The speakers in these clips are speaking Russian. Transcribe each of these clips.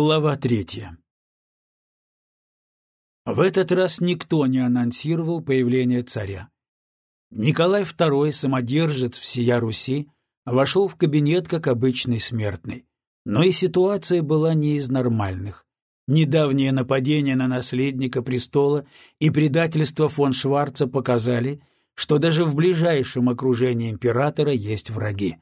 Глава третья. В этот раз никто не анонсировал появление царя. Николай II, самодержец всея Руси, вошел в кабинет как обычный смертный. Но и ситуация была не из нормальных. Недавнее нападение на наследника престола и предательство фон Шварца показали, что даже в ближайшем окружении императора есть враги.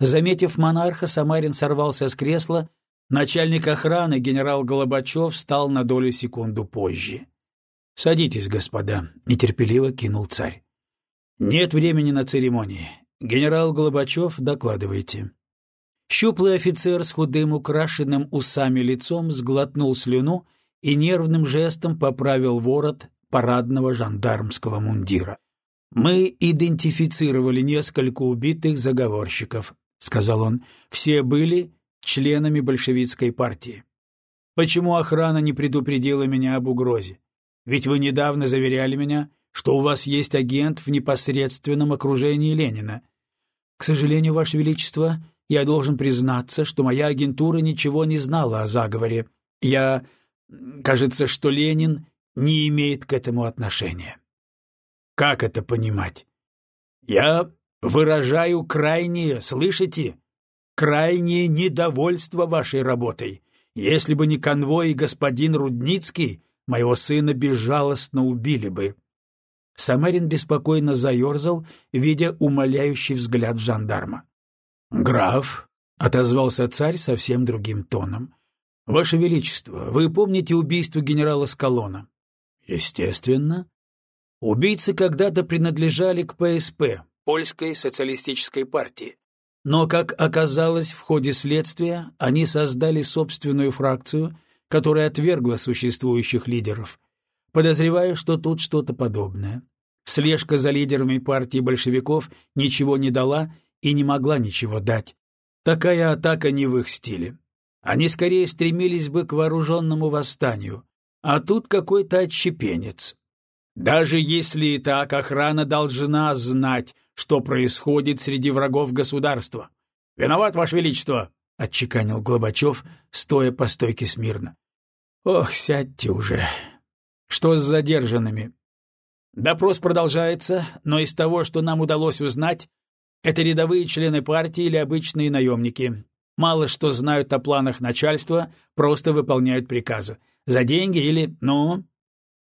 Заметив монарха, Самарин сорвался с кресла Начальник охраны, генерал Голобачев, встал на долю секунду позже. — Садитесь, господа, — нетерпеливо кинул царь. — Нет времени на церемонии. Генерал Голобачев, докладывайте. Щуплый офицер с худым украшенным усами лицом сглотнул слюну и нервным жестом поправил ворот парадного жандармского мундира. «Мы идентифицировали несколько убитых заговорщиков», — сказал он. «Все были членами большевистской партии. Почему охрана не предупредила меня об угрозе? Ведь вы недавно заверяли меня, что у вас есть агент в непосредственном окружении Ленина. К сожалению, Ваше Величество, я должен признаться, что моя агентура ничего не знала о заговоре. Я... Кажется, что Ленин не имеет к этому отношения. Как это понимать? Я выражаю крайнее, слышите? Крайнее недовольство вашей работой. Если бы не конвой и господин Рудницкий, моего сына безжалостно убили бы». Самарин беспокойно заерзал, видя умоляющий взгляд жандарма. «Граф», — отозвался царь совсем другим тоном, — «Ваше Величество, вы помните убийство генерала Скалона?» «Естественно». Убийцы когда-то принадлежали к ПСП, Польской социалистической партии. Но, как оказалось в ходе следствия, они создали собственную фракцию, которая отвергла существующих лидеров. Подозреваю, что тут что-то подобное. Слежка за лидерами партии большевиков ничего не дала и не могла ничего дать. Такая атака не в их стиле. Они скорее стремились бы к вооруженному восстанию, а тут какой-то отщепенец. Даже если и так, охрана должна знать, что происходит среди врагов государства. — Виноват, Ваше Величество! — отчеканил Глобачев, стоя по стойке смирно. — Ох, сядьте уже. Что с задержанными? Допрос продолжается, но из того, что нам удалось узнать, это рядовые члены партии или обычные наемники. Мало что знают о планах начальства, просто выполняют приказы. За деньги или, ну...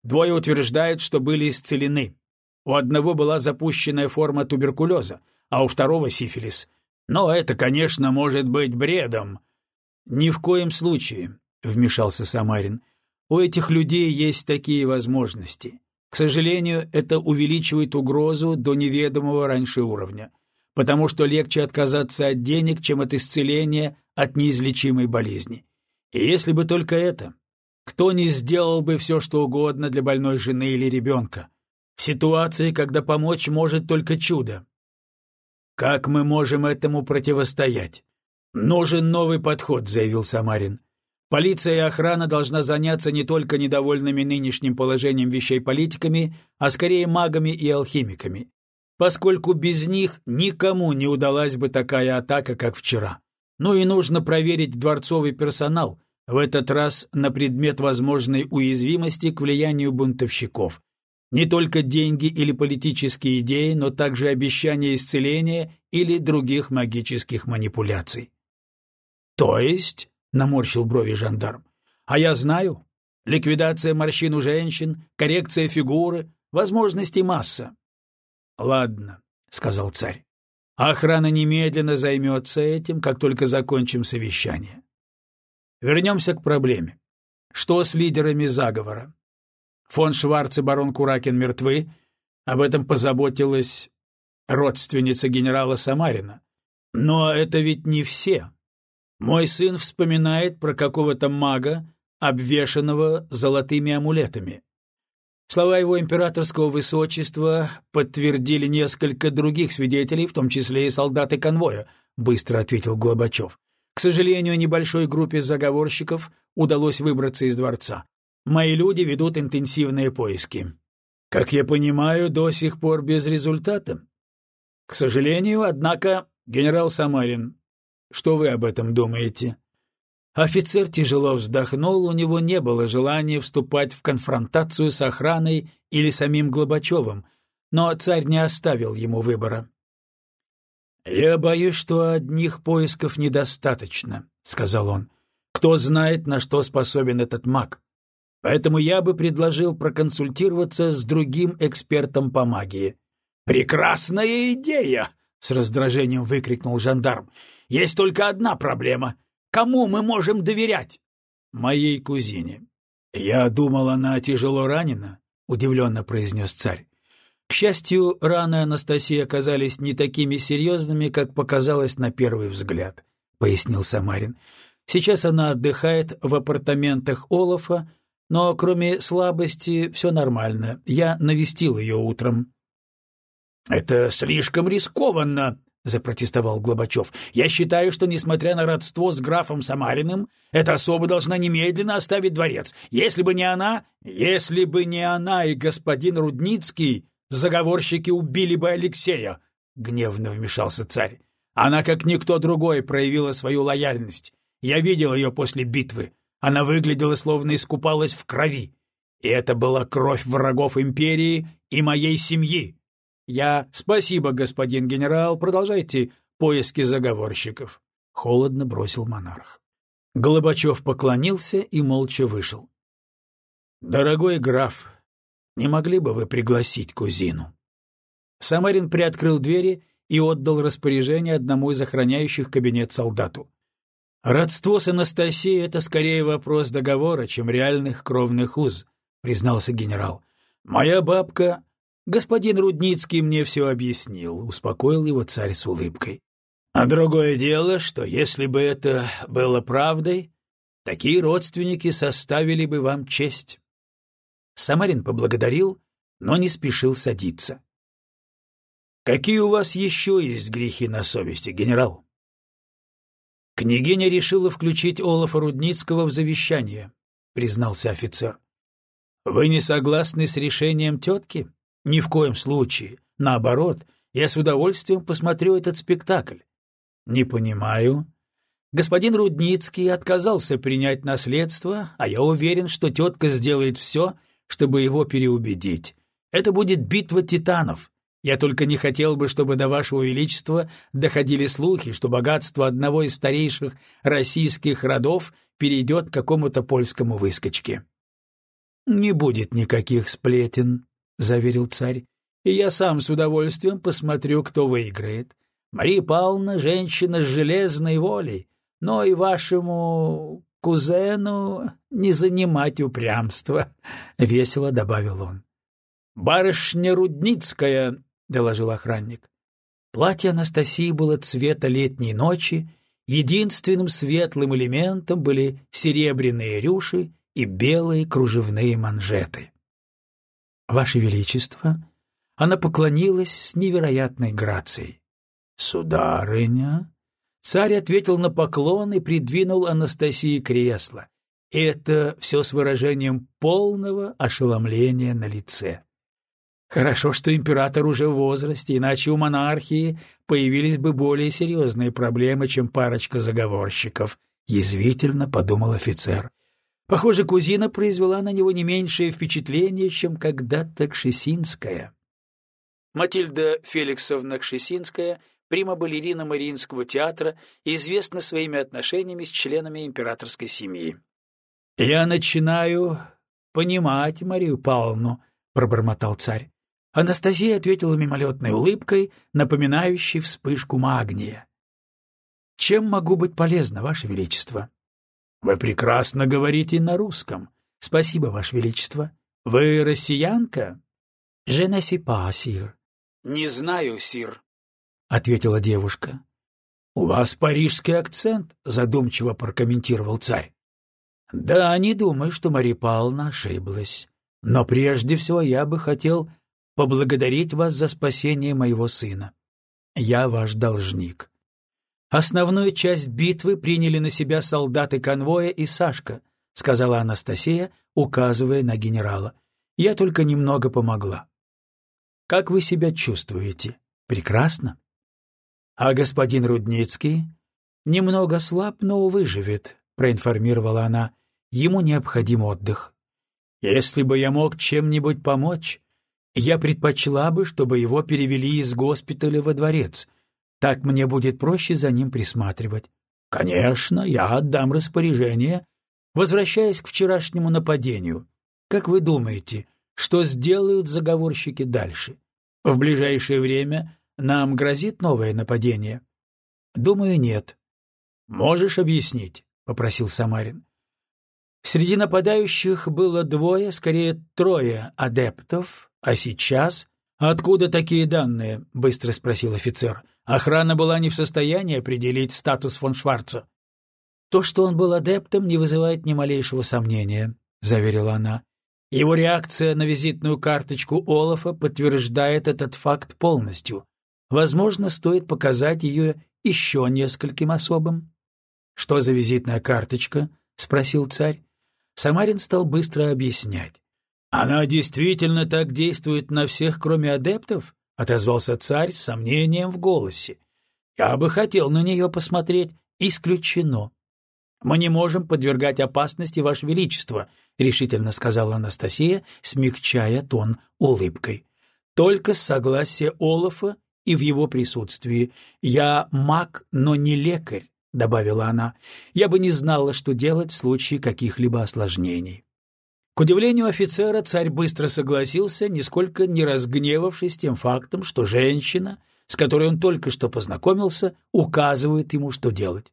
Двое утверждают, что были исцелены. У одного была запущенная форма туберкулеза, а у второго — сифилис. Но это, конечно, может быть бредом. — Ни в коем случае, — вмешался Самарин. — У этих людей есть такие возможности. К сожалению, это увеличивает угрозу до неведомого раньше уровня, потому что легче отказаться от денег, чем от исцеления от неизлечимой болезни. И если бы только это, кто не сделал бы все, что угодно для больной жены или ребенка? Ситуации, когда помочь может только чудо. Как мы можем этому противостоять? Нужен новый подход, заявил Самарин. Полиция и охрана должна заняться не только недовольными нынешним положением вещей политиками, а скорее магами и алхимиками, поскольку без них никому не удалась бы такая атака, как вчера. Ну и нужно проверить дворцовый персонал, в этот раз на предмет возможной уязвимости к влиянию бунтовщиков, не только деньги или политические идеи, но также обещания исцеления или других магических манипуляций. «То есть?» — наморщил брови жандарм. «А я знаю. Ликвидация морщин у женщин, коррекция фигуры, возможностей масса». «Ладно», — сказал царь. «Охрана немедленно займется этим, как только закончим совещание. Вернемся к проблеме. Что с лидерами заговора? Фон Шварц и барон Куракин мертвы. Об этом позаботилась родственница генерала Самарина. Но это ведь не все. Мой сын вспоминает про какого-то мага, обвешанного золотыми амулетами. Слова его императорского высочества подтвердили несколько других свидетелей, в том числе и солдаты конвоя, быстро ответил Глобачев. К сожалению, небольшой группе заговорщиков удалось выбраться из дворца. Мои люди ведут интенсивные поиски. Как я понимаю, до сих пор без результата. К сожалению, однако, генерал Самарин, что вы об этом думаете? Офицер тяжело вздохнул, у него не было желания вступать в конфронтацию с охраной или самим Глобачевым, но царь не оставил ему выбора. «Я боюсь, что одних поисков недостаточно», — сказал он. «Кто знает, на что способен этот маг. Поэтому я бы предложил проконсультироваться с другим экспертом по магии». «Прекрасная идея!» — с раздражением выкрикнул жандарм. «Есть только одна проблема. Кому мы можем доверять?» «Моей кузине». «Я думал, она тяжело ранена», — удивленно произнес царь. К счастью, раны Анастасии оказались не такими серьезными, как показалось на первый взгляд, — пояснил Самарин. Сейчас она отдыхает в апартаментах Олафа, но кроме слабости все нормально. Я навестил ее утром. — Это слишком рискованно, — запротестовал Глобачев. — Я считаю, что, несмотря на родство с графом Самариным, эта особа должна немедленно оставить дворец. Если бы не она... — Если бы не она и господин Рудницкий, заговорщики убили бы Алексея, — гневно вмешался царь. Она, как никто другой, проявила свою лояльность. Я видел ее после битвы. Она выглядела, словно искупалась в крови. И это была кровь врагов империи и моей семьи. Я... Спасибо, господин генерал, продолжайте поиски заговорщиков. Холодно бросил монарх. Голобачев поклонился и молча вышел. «Дорогой граф, не могли бы вы пригласить кузину?» Самарин приоткрыл двери и отдал распоряжение одному из охраняющих кабинет солдату. «Родство с Анастасией — это скорее вопрос договора, чем реальных кровных уз», — признался генерал. «Моя бабка...» «Господин Рудницкий мне все объяснил», — успокоил его царь с улыбкой. «А другое дело, что если бы это было правдой, такие родственники составили бы вам честь». Самарин поблагодарил, но не спешил садиться. «Какие у вас еще есть грехи на совести, генерал?» «Княгиня решила включить Олафа Рудницкого в завещание», — признался офицер. «Вы не согласны с решением тетки?» «Ни в коем случае. Наоборот, я с удовольствием посмотрю этот спектакль». «Не понимаю», Господин Рудницкий отказался принять наследство, а я уверен, что тетка сделает все, чтобы его переубедить. Это будет битва титанов. Я только не хотел бы, чтобы до вашего величества доходили слухи, что богатство одного из старейших российских родов перейдет к какому-то польскому выскочке. — Не будет никаких сплетен, — заверил царь, — и я сам с удовольствием посмотрю, кто выиграет. Мария Павловна — женщина с железной волей, но и вашему кузену не занимать упрямство, — весело добавил он. — Барышня Рудницкая, — доложил охранник. Платье Анастасии было цвета летней ночи, единственным светлым элементом были серебряные рюши и белые кружевные манжеты. — Ваше Величество! Она поклонилась с невероятной грацией. — Сударыня! Царь ответил на поклон и придвинул Анастасии кресло. Это все с выражением полного ошеломления на лице. Хорошо, что император уже в возрасте, иначе у монархии появились бы более серьезные проблемы, чем парочка заговорщиков, — язвительно подумал офицер. Похоже, кузина произвела на него не меньшее впечатление, чем когда-то Кшесинская. Матильда Феликсовна Кшесинская прима-балерина Мариинского театра, известна своими отношениями с членами императорской семьи. — Я начинаю понимать Марию Павловну, — пробормотал царь. Анастасия ответила мимолетной улыбкой, напоминающей вспышку магния. — Чем могу быть полезна, Ваше Величество? — Вы прекрасно говорите на русском. — Спасибо, Ваше Величество. — Вы россиянка? — Je ne sais pas, sire. — Не знаю, сир ответила девушка. У вас парижский акцент, задумчиво прокомментировал царь. Да, не думаю, что Мария Павловна ошиблась. Но прежде всего я бы хотел поблагодарить вас за спасение моего сына. Я ваш должник. Основную часть битвы приняли на себя солдаты конвоя и Сашка, сказала Анастасия, указывая на генерала. Я только немного помогла. Как вы себя чувствуете? Прекрасно? А господин Рудницкий? Немного слаб, но выживет, — проинформировала она. «Ему необходим отдых. Если бы я мог чем-нибудь помочь, я предпочла бы, чтобы его перевели из госпиталя во дворец. Так мне будет проще за ним присматривать. Конечно, я отдам распоряжение, возвращаясь к вчерашнему нападению. Как вы думаете, что сделают заговорщики дальше? В ближайшее время нам грозит новое нападение? Думаю, нет. Можешь объяснить? попросил Самарин. Среди нападающих было двое, скорее трое адептов, а сейчас... «Откуда такие данные?» — быстро спросил офицер. «Охрана была не в состоянии определить статус фон Шварца». «То, что он был адептом, не вызывает ни малейшего сомнения», — заверила она. «Его реакция на визитную карточку Олафа подтверждает этот факт полностью. Возможно, стоит показать ее еще нескольким особым». «Что за визитная карточка?» — спросил царь. Самарин стал быстро объяснять. «Она действительно так действует на всех, кроме адептов?» — отозвался царь с сомнением в голосе. «Я бы хотел на нее посмотреть. Исключено». «Мы не можем подвергать опасности, Ваше Величество», — решительно сказала Анастасия, смягчая тон улыбкой. «Только с согласия Олафа и в его присутствии. Я маг, но не лекарь. — добавила она, — я бы не знала, что делать в случае каких-либо осложнений. К удивлению офицера царь быстро согласился, нисколько не разгневавшись тем фактом, что женщина, с которой он только что познакомился, указывает ему, что делать.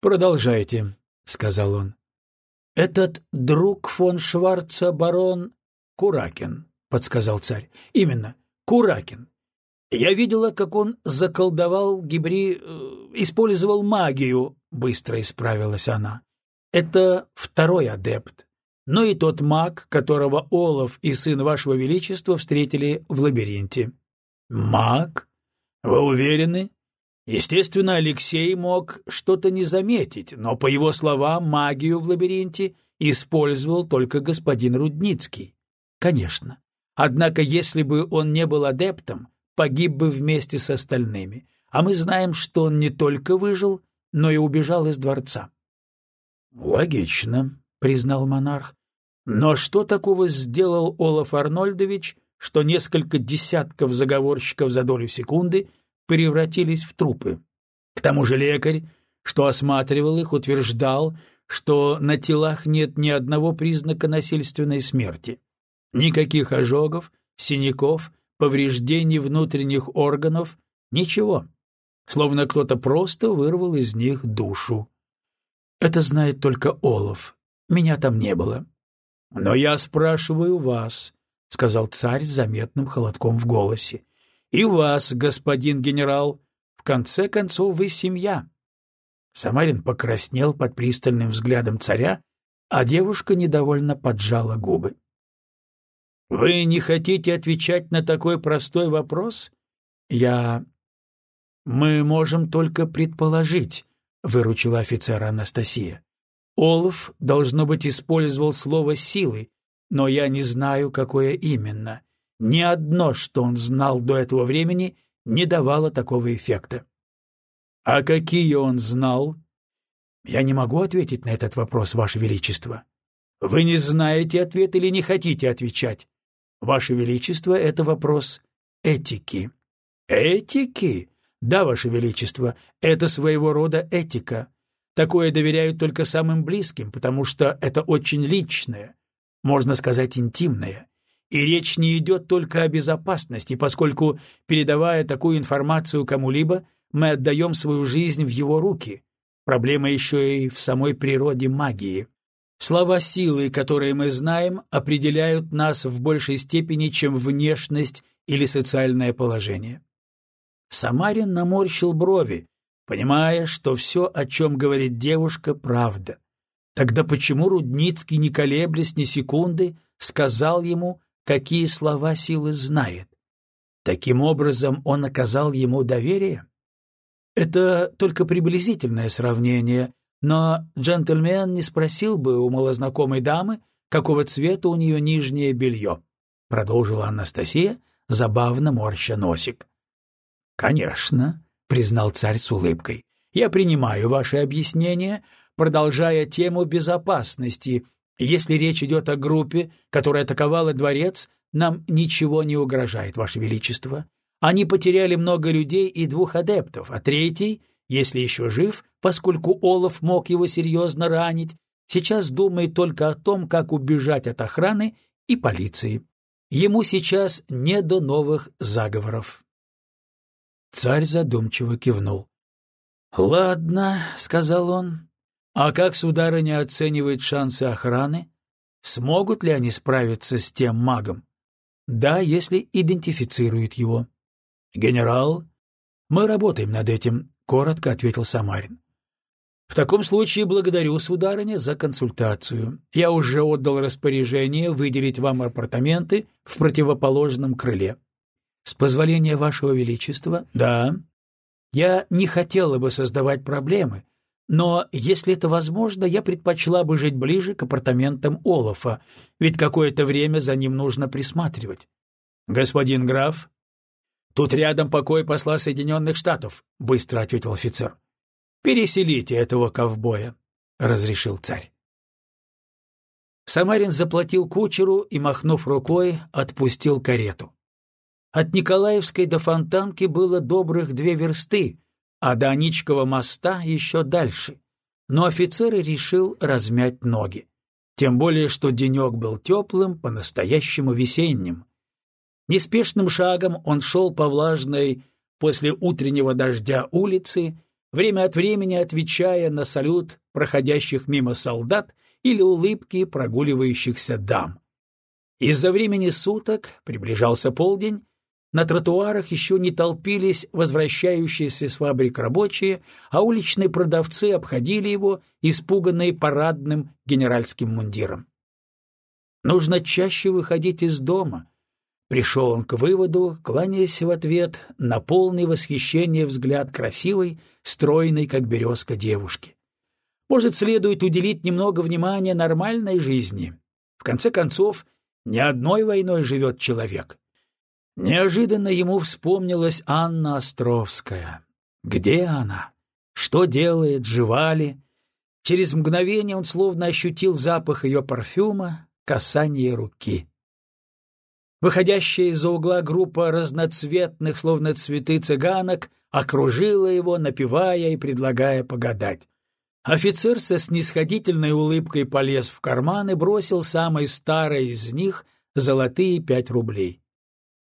«Продолжайте», — сказал он. «Этот друг фон Шварца барон Куракин», — подсказал царь. «Именно, Куракин. Я видела, как он заколдовал Гибри, э, использовал магию, быстро исправилась она. Это второй адепт. Но и тот маг, которого Олаф и сын вашего величества встретили в лабиринте. Маг? Вы уверены? Естественно, Алексей мог что-то не заметить, но, по его словам, магию в лабиринте использовал только господин Рудницкий. Конечно. Однако, если бы он не был адептом, погиб бы вместе с остальными, а мы знаем, что он не только выжил, но и убежал из дворца. — Логично, — признал монарх. — Но что такого сделал Олаф Арнольдович, что несколько десятков заговорщиков за долю секунды превратились в трупы? К тому же лекарь, что осматривал их, утверждал, что на телах нет ни одного признака насильственной смерти. Никаких ожогов, синяков повреждений внутренних органов, ничего. Словно кто-то просто вырвал из них душу. Это знает только Олаф. Меня там не было. Но я спрашиваю вас, — сказал царь с заметным холодком в голосе. И вас, господин генерал, в конце концов вы семья. Самарин покраснел под пристальным взглядом царя, а девушка недовольно поджала губы. Вы не хотите отвечать на такой простой вопрос? Я... Мы можем только предположить, выручила офицера Анастасия. Олаф, должно быть, использовал слово «силы», но я не знаю, какое именно. Ни одно, что он знал до этого времени, не давало такого эффекта. А какие он знал? Я не могу ответить на этот вопрос, Ваше Величество. Вы не знаете ответ или не хотите отвечать? Ваше Величество, это вопрос этики. Этики? Да, Ваше Величество, это своего рода этика. Такое доверяют только самым близким, потому что это очень личное, можно сказать, интимное. И речь не идет только о безопасности, поскольку, передавая такую информацию кому-либо, мы отдаем свою жизнь в его руки. Проблема еще и в самой природе магии. Слова силы, которые мы знаем, определяют нас в большей степени, чем внешность или социальное положение. Самарин наморщил брови, понимая, что все, о чем говорит девушка, правда. Тогда почему Рудницкий, не колеблясь ни секунды, сказал ему, какие слова силы знает? Таким образом он оказал ему доверие? Это только приблизительное сравнение, но джентльмен не спросил бы у малознакомой дамы, какого цвета у нее нижнее белье, — продолжила Анастасия, забавно морща носик. — Конечно, — признал царь с улыбкой, — я принимаю ваше объяснение, продолжая тему безопасности. Если речь идет о группе, которая атаковала дворец, нам ничего не угрожает, Ваше Величество. Они потеряли много людей и двух адептов, а третий, если еще жив, поскольку Олаф мог его серьезно ранить, сейчас думает только о том, как убежать от охраны и полиции. Ему сейчас не до новых заговоров. Царь задумчиво кивнул. — Ладно, — сказал он. — А как сударыня оценивает шансы охраны? Смогут ли они справиться с тем магом? Да, если идентифицируют его. — Генерал, мы работаем над этим, — коротко ответил Самарин. — В таком случае благодарю, сударыня, за консультацию. Я уже отдал распоряжение выделить вам апартаменты в противоположном крыле. — С позволения вашего величества? — Да. Я не хотела бы создавать проблемы, но, если это возможно, я предпочла бы жить ближе к апартаментам Олафа, ведь какое-то время за ним нужно присматривать. — Господин граф? — Тут рядом покой посла Соединенных Штатов, — быстро ответил офицер. Переселите этого ковбоя, — разрешил царь. Самарин заплатил кучеру и, махнув рукой, отпустил карету. От Николаевской до Фонтанки было добрых две версты, а до Аничкова моста еще дальше. Но офицер решил размять ноги. Тем более, что денек был теплым, по-настоящему весенним. Неспешным шагом он шел по влажной после утреннего дождя улице, время от времени отвечая на салют проходящих мимо солдат или улыбки прогуливающихся дам. Из-за времени суток, приближался полдень, на тротуарах еще не толпились возвращающиеся с фабрик рабочие, а уличные продавцы обходили его, испуганные парадным генеральским мундиром. Нужно чаще выходить из дома, Пришел он к выводу, кланяясь в ответ на полный восхищение взгляд красивой, стройной, как березка, девушки. Может, следует уделить немного внимания нормальной жизни. В конце концов, ни одной войной живет человек. Неожиданно ему вспомнилась Анна Островская. Где она? Что делает? Жива ли? Через мгновение он словно ощутил запах ее парфюма, касание руки. Выходящая из-за угла группа разноцветных, словно цветы цыганок, окружила его, напевая и предлагая погадать. Офицер со снисходительной улыбкой полез в карман и бросил самой старой из них золотые пять рублей.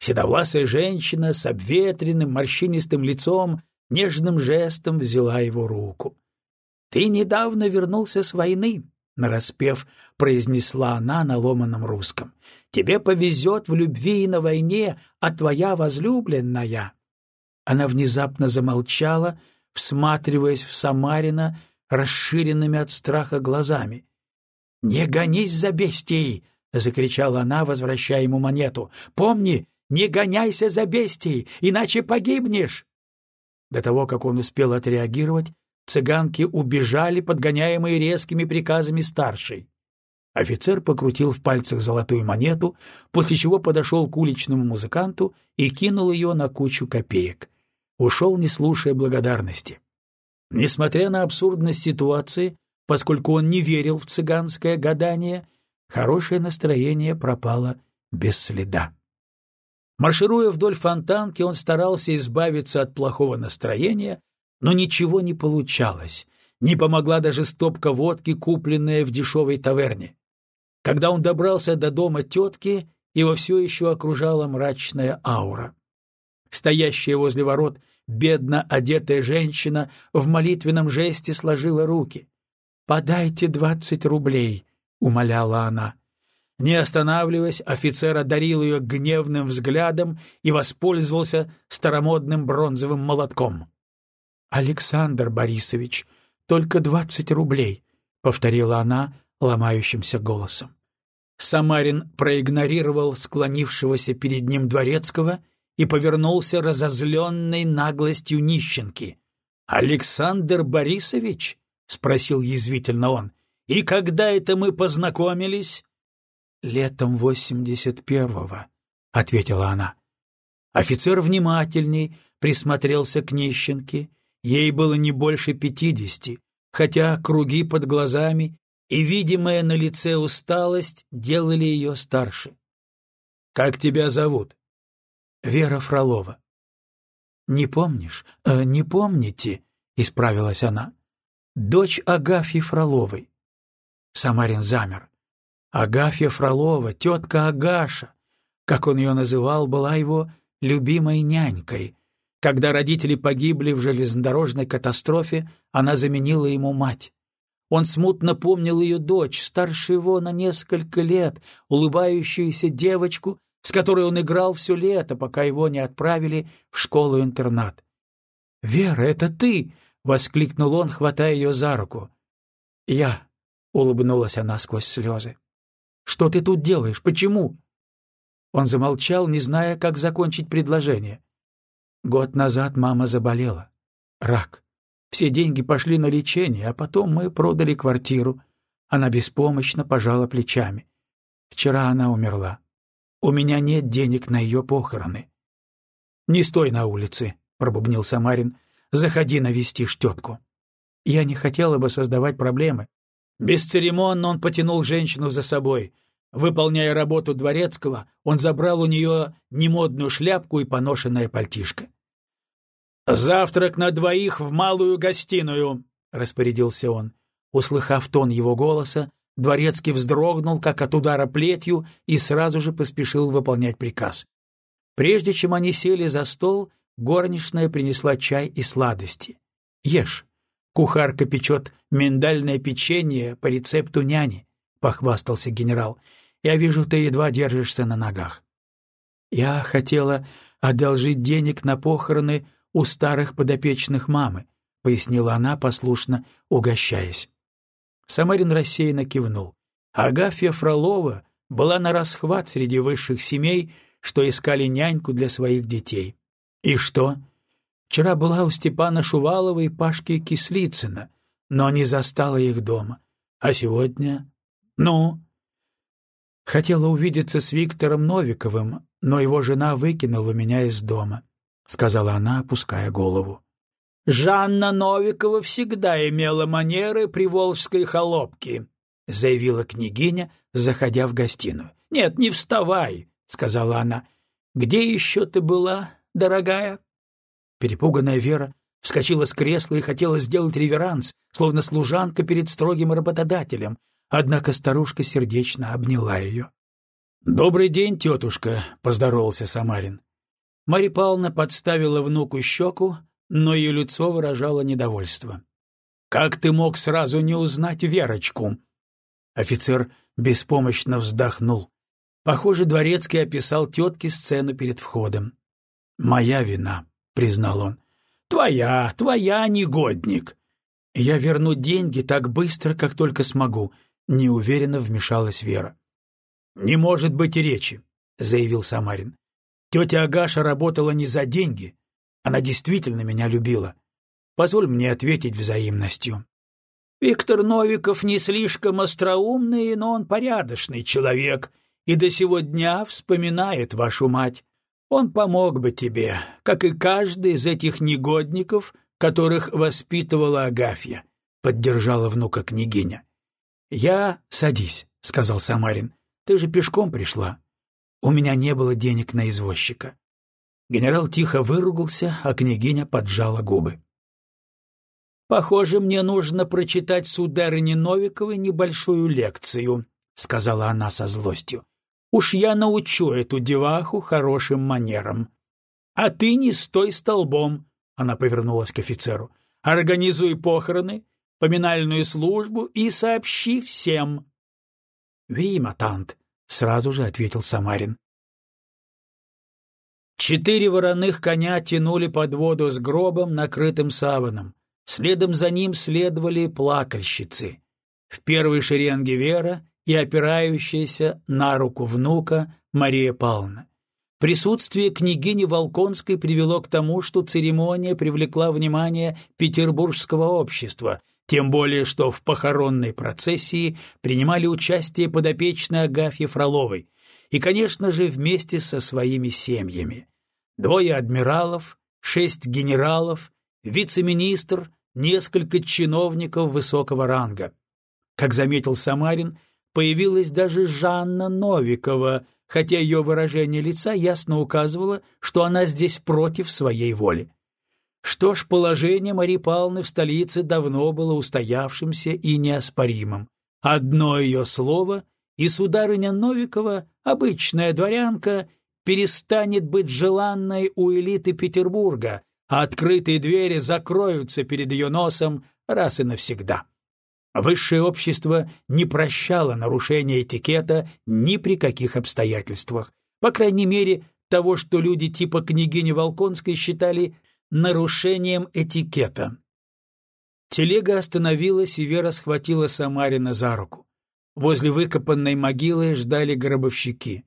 Седовласая женщина с обветренным морщинистым лицом нежным жестом взяла его руку. — Ты недавно вернулся с войны, — нараспев произнесла она на ломаном русском. «Тебе повезет в любви и на войне, а твоя возлюбленная...» Она внезапно замолчала, всматриваясь в Самарина расширенными от страха глазами. «Не гонись за бестией!» — закричала она, возвращая ему монету. «Помни, не гоняйся за бестией, иначе погибнешь!» До того, как он успел отреагировать, Цыганки убежали, подгоняемые резкими приказами старшей. Офицер покрутил в пальцах золотую монету, после чего подошел к уличному музыканту и кинул ее на кучу копеек. Ушел, не слушая благодарности. Несмотря на абсурдность ситуации, поскольку он не верил в цыганское гадание, хорошее настроение пропало без следа. Маршируя вдоль фонтанки, он старался избавиться от плохого настроения но ничего не получалось. Не помогла даже стопка водки, купленная в дешевой таверне. Когда он добрался до дома тетки, его все еще окружала мрачная аура. Стоящая возле ворот бедно одетая женщина в молитвенном жесте сложила руки. «Подайте двадцать рублей», — умоляла она. Не останавливаясь, офицер одарил ее гневным взглядом и воспользовался старомодным бронзовым молотком. Александр Борисович, только двадцать рублей, повторила она ломающимся голосом. Самарин проигнорировал склонившегося перед ним дворецкого и повернулся разозленной наглостью нищенки. Александр Борисович, спросил язвительно он. И когда это мы познакомились? Летом восемьдесят первого, ответила она. Офицер внимательней присмотрелся к нищенке Ей было не больше пятидесяти, хотя круги под глазами и видимая на лице усталость делали ее старше. «Как тебя зовут?» «Вера Фролова». «Не помнишь? Э, не помните?» — исправилась она. «Дочь Агафьи Фроловой». Самарин замер. Агафья Фролова, тетка Агаша, как он ее называл, была его любимой нянькой. Когда родители погибли в железнодорожной катастрофе, она заменила ему мать. Он смутно помнил ее дочь, старше его на несколько лет, улыбающуюся девочку, с которой он играл все лето, пока его не отправили в школу-интернат. «Вера, это ты!» — воскликнул он, хватая ее за руку. «Я», — улыбнулась она сквозь слезы. «Что ты тут делаешь? Почему?» Он замолчал, не зная, как закончить предложение. Год назад мама заболела. Рак. Все деньги пошли на лечение, а потом мы продали квартиру. Она беспомощно пожала плечами. Вчера она умерла. У меня нет денег на ее похороны. — Не стой на улице, — пробубнил Самарин. — Заходи навестишь тетку. Я не хотела бы создавать проблемы. Бесцеремонно он потянул женщину за собой. Выполняя работу дворецкого, он забрал у нее немодную шляпку и поношенное пальтишко. «Завтрак на двоих в малую гостиную», — распорядился он. Услыхав тон его голоса, дворецкий вздрогнул, как от удара плетью, и сразу же поспешил выполнять приказ. Прежде чем они сели за стол, горничная принесла чай и сладости. «Ешь. Кухарка печет миндальное печенье по рецепту няни», — похвастался генерал. Я вижу, ты едва держишься на ногах. Я хотела одолжить денег на похороны у старых подопечных мамы, пояснила она, послушно угощаясь. Самарин рассеянно кивнул. Агафья Фролова была на расхват среди высших семей, что искали няньку для своих детей. И что? Вчера была у Степана Шувалова и Пашки Кислицына, но не застала их дома. А сегодня... Ну, Хотела увидеться с Виктором Новиковым, но его жена выкинула меня из дома, — сказала она, опуская голову. «Жанна Новикова всегда имела манеры приволжской холопки», — заявила княгиня, заходя в гостиную. «Нет, не вставай», — сказала она. «Где еще ты была, дорогая?» Перепуганная Вера вскочила с кресла и хотела сделать реверанс, словно служанка перед строгим работодателем, Однако старушка сердечно обняла ее. «Добрый день, тетушка», — поздоровался Самарин. Марья Павловна подставила внуку щеку, но ее лицо выражало недовольство. «Как ты мог сразу не узнать Верочку?» Офицер беспомощно вздохнул. Похоже, Дворецкий описал тетке сцену перед входом. «Моя вина», — признал он. «Твоя, твоя, негодник!» «Я верну деньги так быстро, как только смогу», неуверенно вмешалась Вера. «Не может быть и речи», — заявил Самарин. «Тетя Агаша работала не за деньги. Она действительно меня любила. Позволь мне ответить взаимностью». «Виктор Новиков не слишком остроумный, но он порядочный человек и до сего дня вспоминает вашу мать. Он помог бы тебе, как и каждый из этих негодников, которых воспитывала Агафья», — поддержала внука княгиня. «Я... Садись», — сказал Самарин. «Ты же пешком пришла. У меня не было денег на извозчика». Генерал тихо выругался, а княгиня поджала губы. «Похоже, мне нужно прочитать сударыне Новиковой небольшую лекцию», — сказала она со злостью. «Уж я научу эту деваху хорошим манерам. А ты не стой столбом», — она повернулась к офицеру. «Организуй похороны, поминальную службу и сообщи всем. — Ви, матант, — сразу же ответил Самарин. Четыре вороных коня тянули под воду с гробом, накрытым саваном. Следом за ним следовали плакальщицы. В первой шеренге Вера и опирающаяся на руку внука Мария Павловна. Присутствие княгини Волконской привело к тому, что церемония привлекла внимание петербургского общества, тем более что в похоронной процессии принимали участие подопечные Агафьи Фроловой и, конечно же, вместе со своими семьями. Двое адмиралов, шесть генералов, вице-министр, несколько чиновников высокого ранга. Как заметил Самарин, появилась даже Жанна Новикова, хотя ее выражение лица ясно указывало, что она здесь против своей воли. Что ж, положение Марии Павловны в столице давно было устоявшимся и неоспоримым. Одно ее слово, и сударыня Новикова, обычная дворянка, перестанет быть желанной у элиты Петербурга, а открытые двери закроются перед ее носом раз и навсегда. Высшее общество не прощало нарушения этикета ни при каких обстоятельствах, по крайней мере, того, что люди типа княгини Волконской считали нарушением этикета. Телега остановилась, и Вера схватила Самарина за руку. Возле выкопанной могилы ждали гробовщики.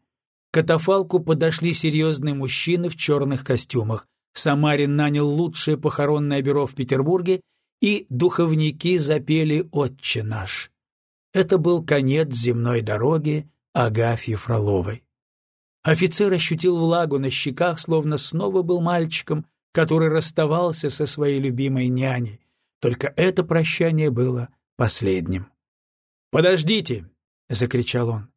К катафалку подошли серьезные мужчины в черных костюмах. Самарин нанял лучшее похоронное бюро в Петербурге, и духовники запели «Отче наш». Это был конец земной дороги Агафьи Фроловой. Офицер ощутил влагу на щеках, словно снова был мальчиком, который расставался со своей любимой няней. Только это прощание было последним. «Подождите!» — закричал он.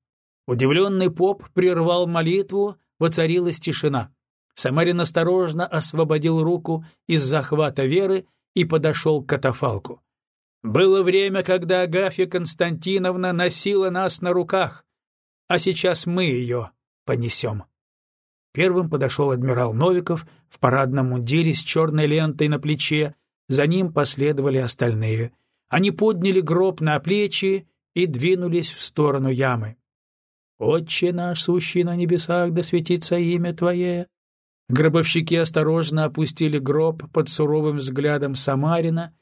Удивленный поп прервал молитву, воцарилась тишина. Самарин осторожно освободил руку из захвата Веры и подошел к катафалку. «Было время, когда Агафья Константиновна носила нас на руках, а сейчас мы ее понесем». Первым подошел адмирал Новиков в парадном мундире с черной лентой на плече, за ним последовали остальные. Они подняли гроб на плечи и двинулись в сторону ямы. «Отче наш, сущий на небесах, да светится имя Твое!» Гробовщики осторожно опустили гроб под суровым взглядом Самарина.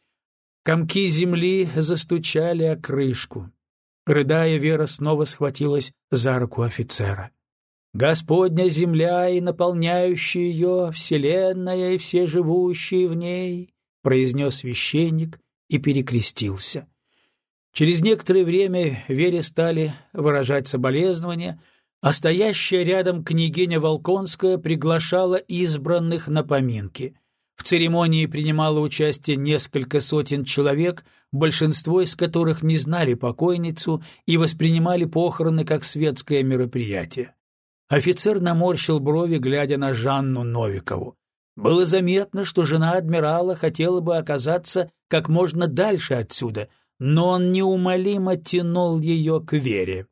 Комки земли застучали о крышку. Рыдая, Вера снова схватилась за руку офицера. Господня земля и наполняющая ее, вселенная и все живущие в ней, произнес священник и перекрестился. Через некоторое время Вере стали выражать соболезнования, а стоящая рядом княгиня Волконская приглашала избранных на поминки. В церемонии принимало участие несколько сотен человек, большинство из которых не знали покойницу и воспринимали похороны как светское мероприятие. Офицер наморщил брови, глядя на Жанну Новикову. Было заметно, что жена адмирала хотела бы оказаться как можно дальше отсюда, но он неумолимо тянул ее к вере.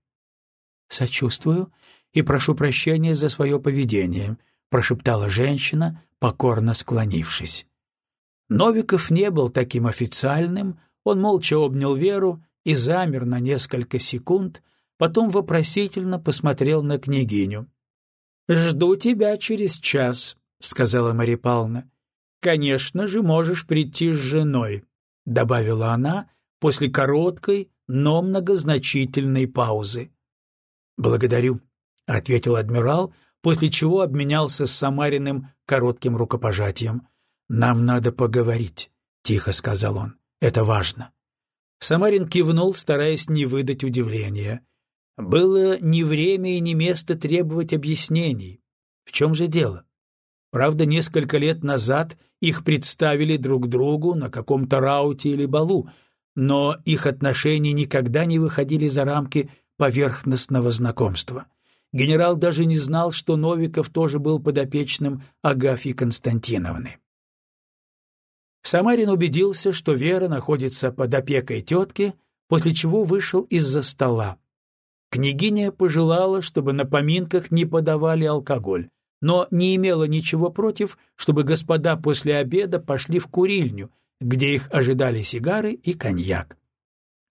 «Сочувствую и прошу прощения за свое поведение», — прошептала женщина, покорно склонившись. Новиков не был таким официальным, он молча обнял Веру и замер на несколько секунд, потом вопросительно посмотрел на княгиню. «Жду тебя через час», — сказала Мария Павловна. «Конечно же, можешь прийти с женой», — добавила она после короткой, но многозначительной паузы. «Благодарю», — ответил адмирал, после чего обменялся с Самариным коротким рукопожатием. «Нам надо поговорить», — тихо сказал он. «Это важно». Самарин кивнул, стараясь не выдать удивления. Было не время и не место требовать объяснений. В чем же дело? Правда, несколько лет назад их представили друг другу на каком-то рауте или балу, но их отношения никогда не выходили за рамки поверхностного знакомства. Генерал даже не знал, что Новиков тоже был подопечным Агафьи Константиновны. Самарин убедился, что Вера находится под опекой тетки, после чего вышел из-за стола. Княгиня пожелала, чтобы на поминках не подавали алкоголь, но не имела ничего против, чтобы господа после обеда пошли в курильню, где их ожидали сигары и коньяк.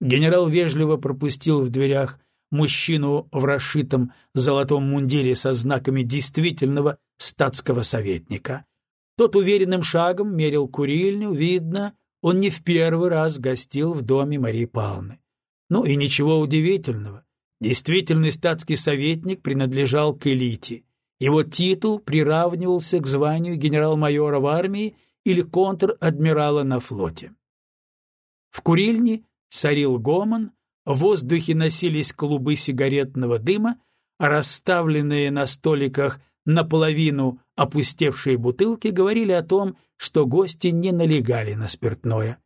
Генерал вежливо пропустил в дверях мужчину в расшитом золотом мундире со знаками действительного статского советника. Тот уверенным шагом мерил курильню, видно, он не в первый раз гостил в доме Марии Павловны. Ну и ничего удивительного. Действительный статский советник принадлежал к элите. Его титул приравнивался к званию генерал-майора в армии или контр-адмирала на флоте. В курильне царил гомон, в воздухе носились клубы сигаретного дыма, а расставленные на столиках наполовину опустевшие бутылки говорили о том, что гости не налегали на спиртное.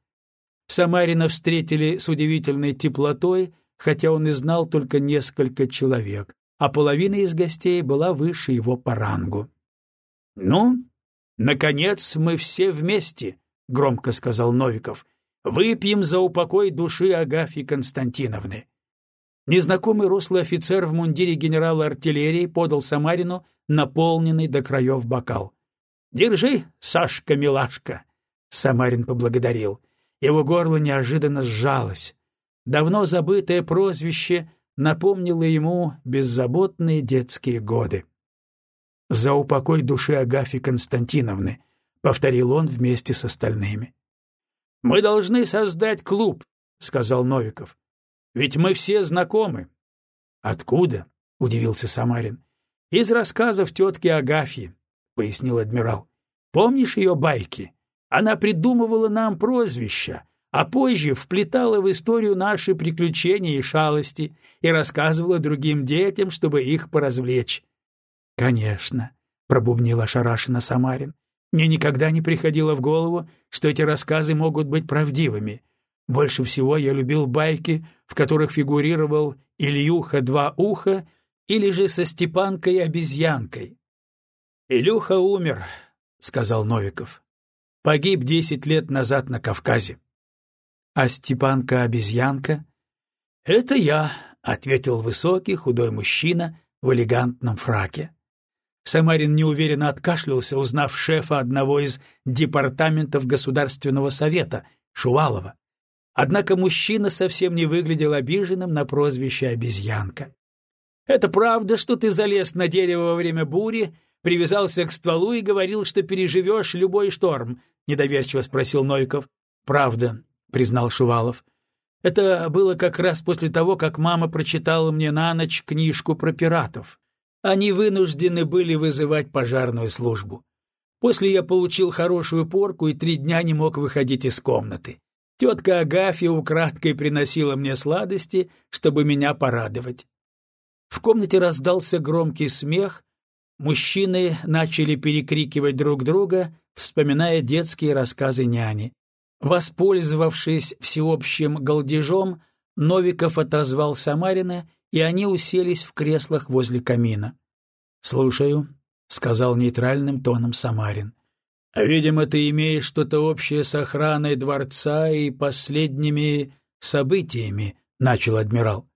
Самарина встретили с удивительной теплотой, хотя он и знал только несколько человек, а половина из гостей была выше его по рангу. «Ну, наконец мы все вместе», — громко сказал Новиков. «Выпьем за упокой души Агафьи Константиновны». Незнакомый рослый офицер в мундире генерала артиллерии подал Самарину наполненный до краев бокал. «Держи, Сашка-милашка!» Самарин поблагодарил. Его горло неожиданно сжалось. Давно забытое прозвище напомнило ему беззаботные детские годы. «За упокой души Агафьи Константиновны», — повторил он вместе с остальными. «Мы должны создать клуб», — сказал Новиков. «Ведь мы все знакомы». «Откуда?» — удивился Самарин. «Из рассказов тетки Агафьи», — пояснил адмирал. «Помнишь ее байки? Она придумывала нам прозвища, а позже вплетала в историю наши приключения и шалости и рассказывала другим детям, чтобы их поразвлечь. «Конечно», — пробубнил ошарашенно Самарин. «Мне никогда не приходило в голову, что эти рассказы могут быть правдивыми. Больше всего я любил байки, в которых фигурировал Ильюха Два Уха или же со Степанкой-обезьянкой». «Илюха умер», — сказал Новиков. «Погиб десять лет назад на Кавказе». «А Степанка-обезьянка?» «Это я», — ответил высокий худой мужчина в элегантном фраке. Самарин неуверенно откашлялся, узнав шефа одного из департаментов Государственного совета, Шувалова. Однако мужчина совсем не выглядел обиженным на прозвище «обезьянка». «Это правда, что ты залез на дерево во время бури, привязался к стволу и говорил, что переживешь любой шторм?» — недоверчиво спросил Нойков. «Правда», — признал Шувалов. «Это было как раз после того, как мама прочитала мне на ночь книжку про пиратов они вынуждены были вызывать пожарную службу. После я получил хорошую порку и три дня не мог выходить из комнаты. Тетка Агафья украдкой приносила мне сладости, чтобы меня порадовать. В комнате раздался громкий смех, мужчины начали перекрикивать друг друга, вспоминая детские рассказы няни. Воспользовавшись всеобщим галдежом, Новиков отозвал Самарина и они уселись в креслах возле камина. «Слушаю», — сказал нейтральным тоном Самарин. «А, видимо, ты имеешь что-то общее с охраной дворца и последними событиями», — начал адмирал.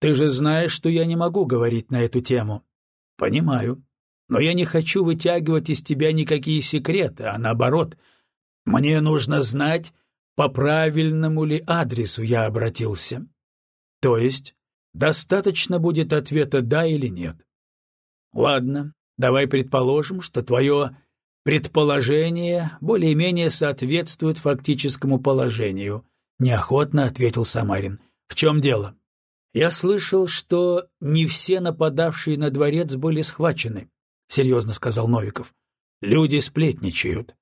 «Ты же знаешь, что я не могу говорить на эту тему». «Понимаю. Но я не хочу вытягивать из тебя никакие секреты, а наоборот. Мне нужно знать, по правильному ли адресу я обратился». «То есть?» Достаточно будет ответа «да» или «нет». Ладно, давай предположим, что твое предположение более-менее соответствует фактическому положению, неохотно ответил Самарин. В чем дело? Я слышал, что не все нападавшие на дворец были схвачены, серьезно сказал Новиков. Люди сплетничают.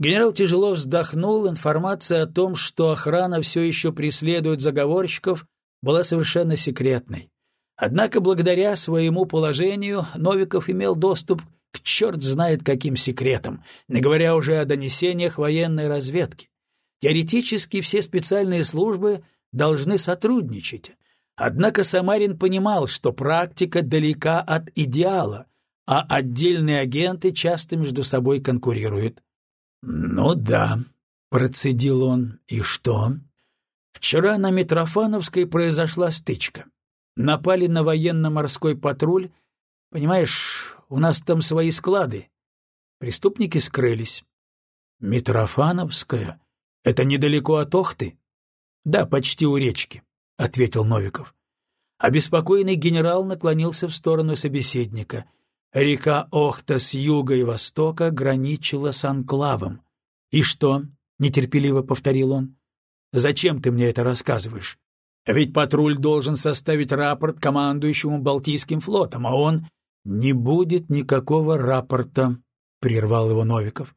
Генерал тяжело вздохнул. Информация о том, что охрана все еще преследует заговорщиков, была совершенно секретной. Однако благодаря своему положению Новиков имел доступ к черт знает каким секретам, не говоря уже о донесениях военной разведки. Теоретически все специальные службы должны сотрудничать. Однако Самарин понимал, что практика далека от идеала, а отдельные агенты часто между собой конкурируют. «Ну да», — процедил он, — «и что?» Вчера на Митрофановской произошла стычка. Напали на военно-морской патруль. Понимаешь, у нас там свои склады. Преступники скрылись. Митрофановская? Это недалеко от Охты? Да, почти у речки, — ответил Новиков. Обеспокоенный генерал наклонился в сторону собеседника. Река Охта с юга и востока граничила с анклавом. — И что? — нетерпеливо повторил он. Зачем ты мне это рассказываешь? Ведь патруль должен составить рапорт командующему Балтийским флотом, а он... Не будет никакого рапорта, — прервал его Новиков.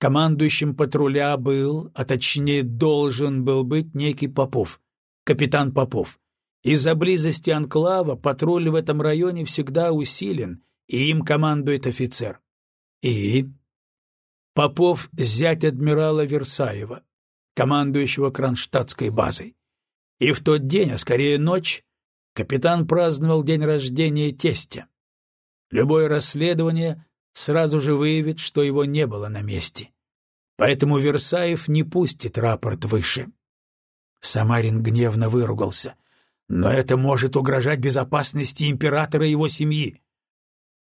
Командующим патруля был, а точнее должен был быть некий Попов, капитан Попов. Из-за близости анклава патруль в этом районе всегда усилен, и им командует офицер. И? Попов — зять адмирала Версаева, командующего Кронштадтской базой. И в тот день, а скорее ночь, капитан праздновал день рождения тестя. Любое расследование сразу же выявит, что его не было на месте. Поэтому Версаев не пустит рапорт выше. Самарин гневно выругался. Но это может угрожать безопасности императора и его семьи.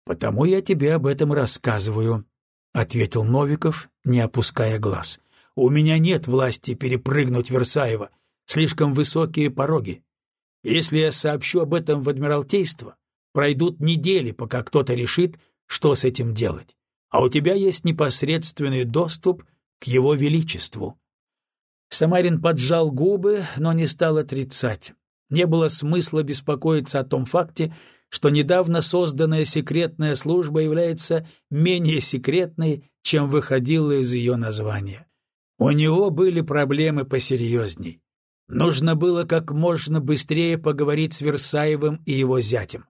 Потому я тебе об этом рассказываю, ответил Новиков, не опуская глаз. У меня нет власти перепрыгнуть Версаева, слишком высокие пороги. Если я сообщу об этом в Адмиралтейство, пройдут недели, пока кто-то решит, что с этим делать. А у тебя есть непосредственный доступ к его величеству. Самарин поджал губы, но не стал отрицать. Не было смысла беспокоиться о том факте, что недавно созданная секретная служба является менее секретной, чем выходило из ее названия. У него были проблемы посерьезней. Нужно было как можно быстрее поговорить с Версаевым и его зятем.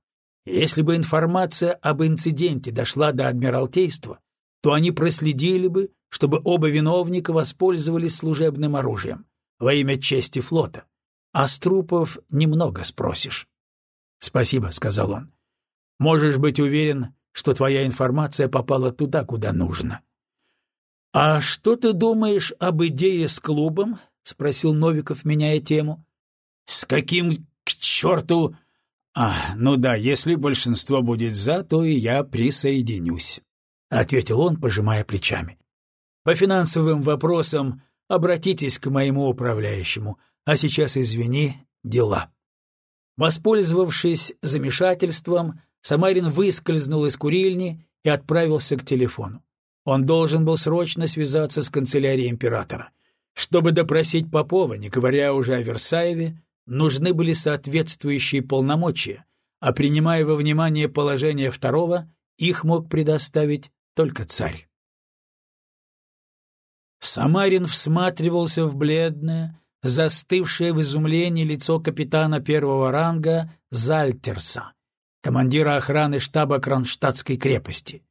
Если бы информация об инциденте дошла до Адмиралтейства, то они проследили бы, чтобы оба виновника воспользовались служебным оружием во имя чести флота. А с трупов немного спросишь. — Спасибо, — сказал он. — Можешь быть уверен, что твоя информация попала туда, куда нужно. — А что ты думаешь об идее с клубом? — спросил Новиков, меняя тему. — С каким к черту... А, ну да, если большинство будет за, то и я присоединюсь, — ответил он, пожимая плечами. — По финансовым вопросам обратитесь к моему управляющему, а сейчас, извини, дела. Воспользовавшись замешательством, Самарин выскользнул из курильни и отправился к телефону. Он должен был срочно связаться с канцелярией императора. Чтобы допросить Попова, не говоря уже о Версаеве, нужны были соответствующие полномочия, а принимая во внимание положение второго, их мог предоставить только царь. Самарин всматривался в бледное, застывшее в изумлении лицо капитана первого ранга Зальтерса, командира охраны штаба Кронштадтской крепости.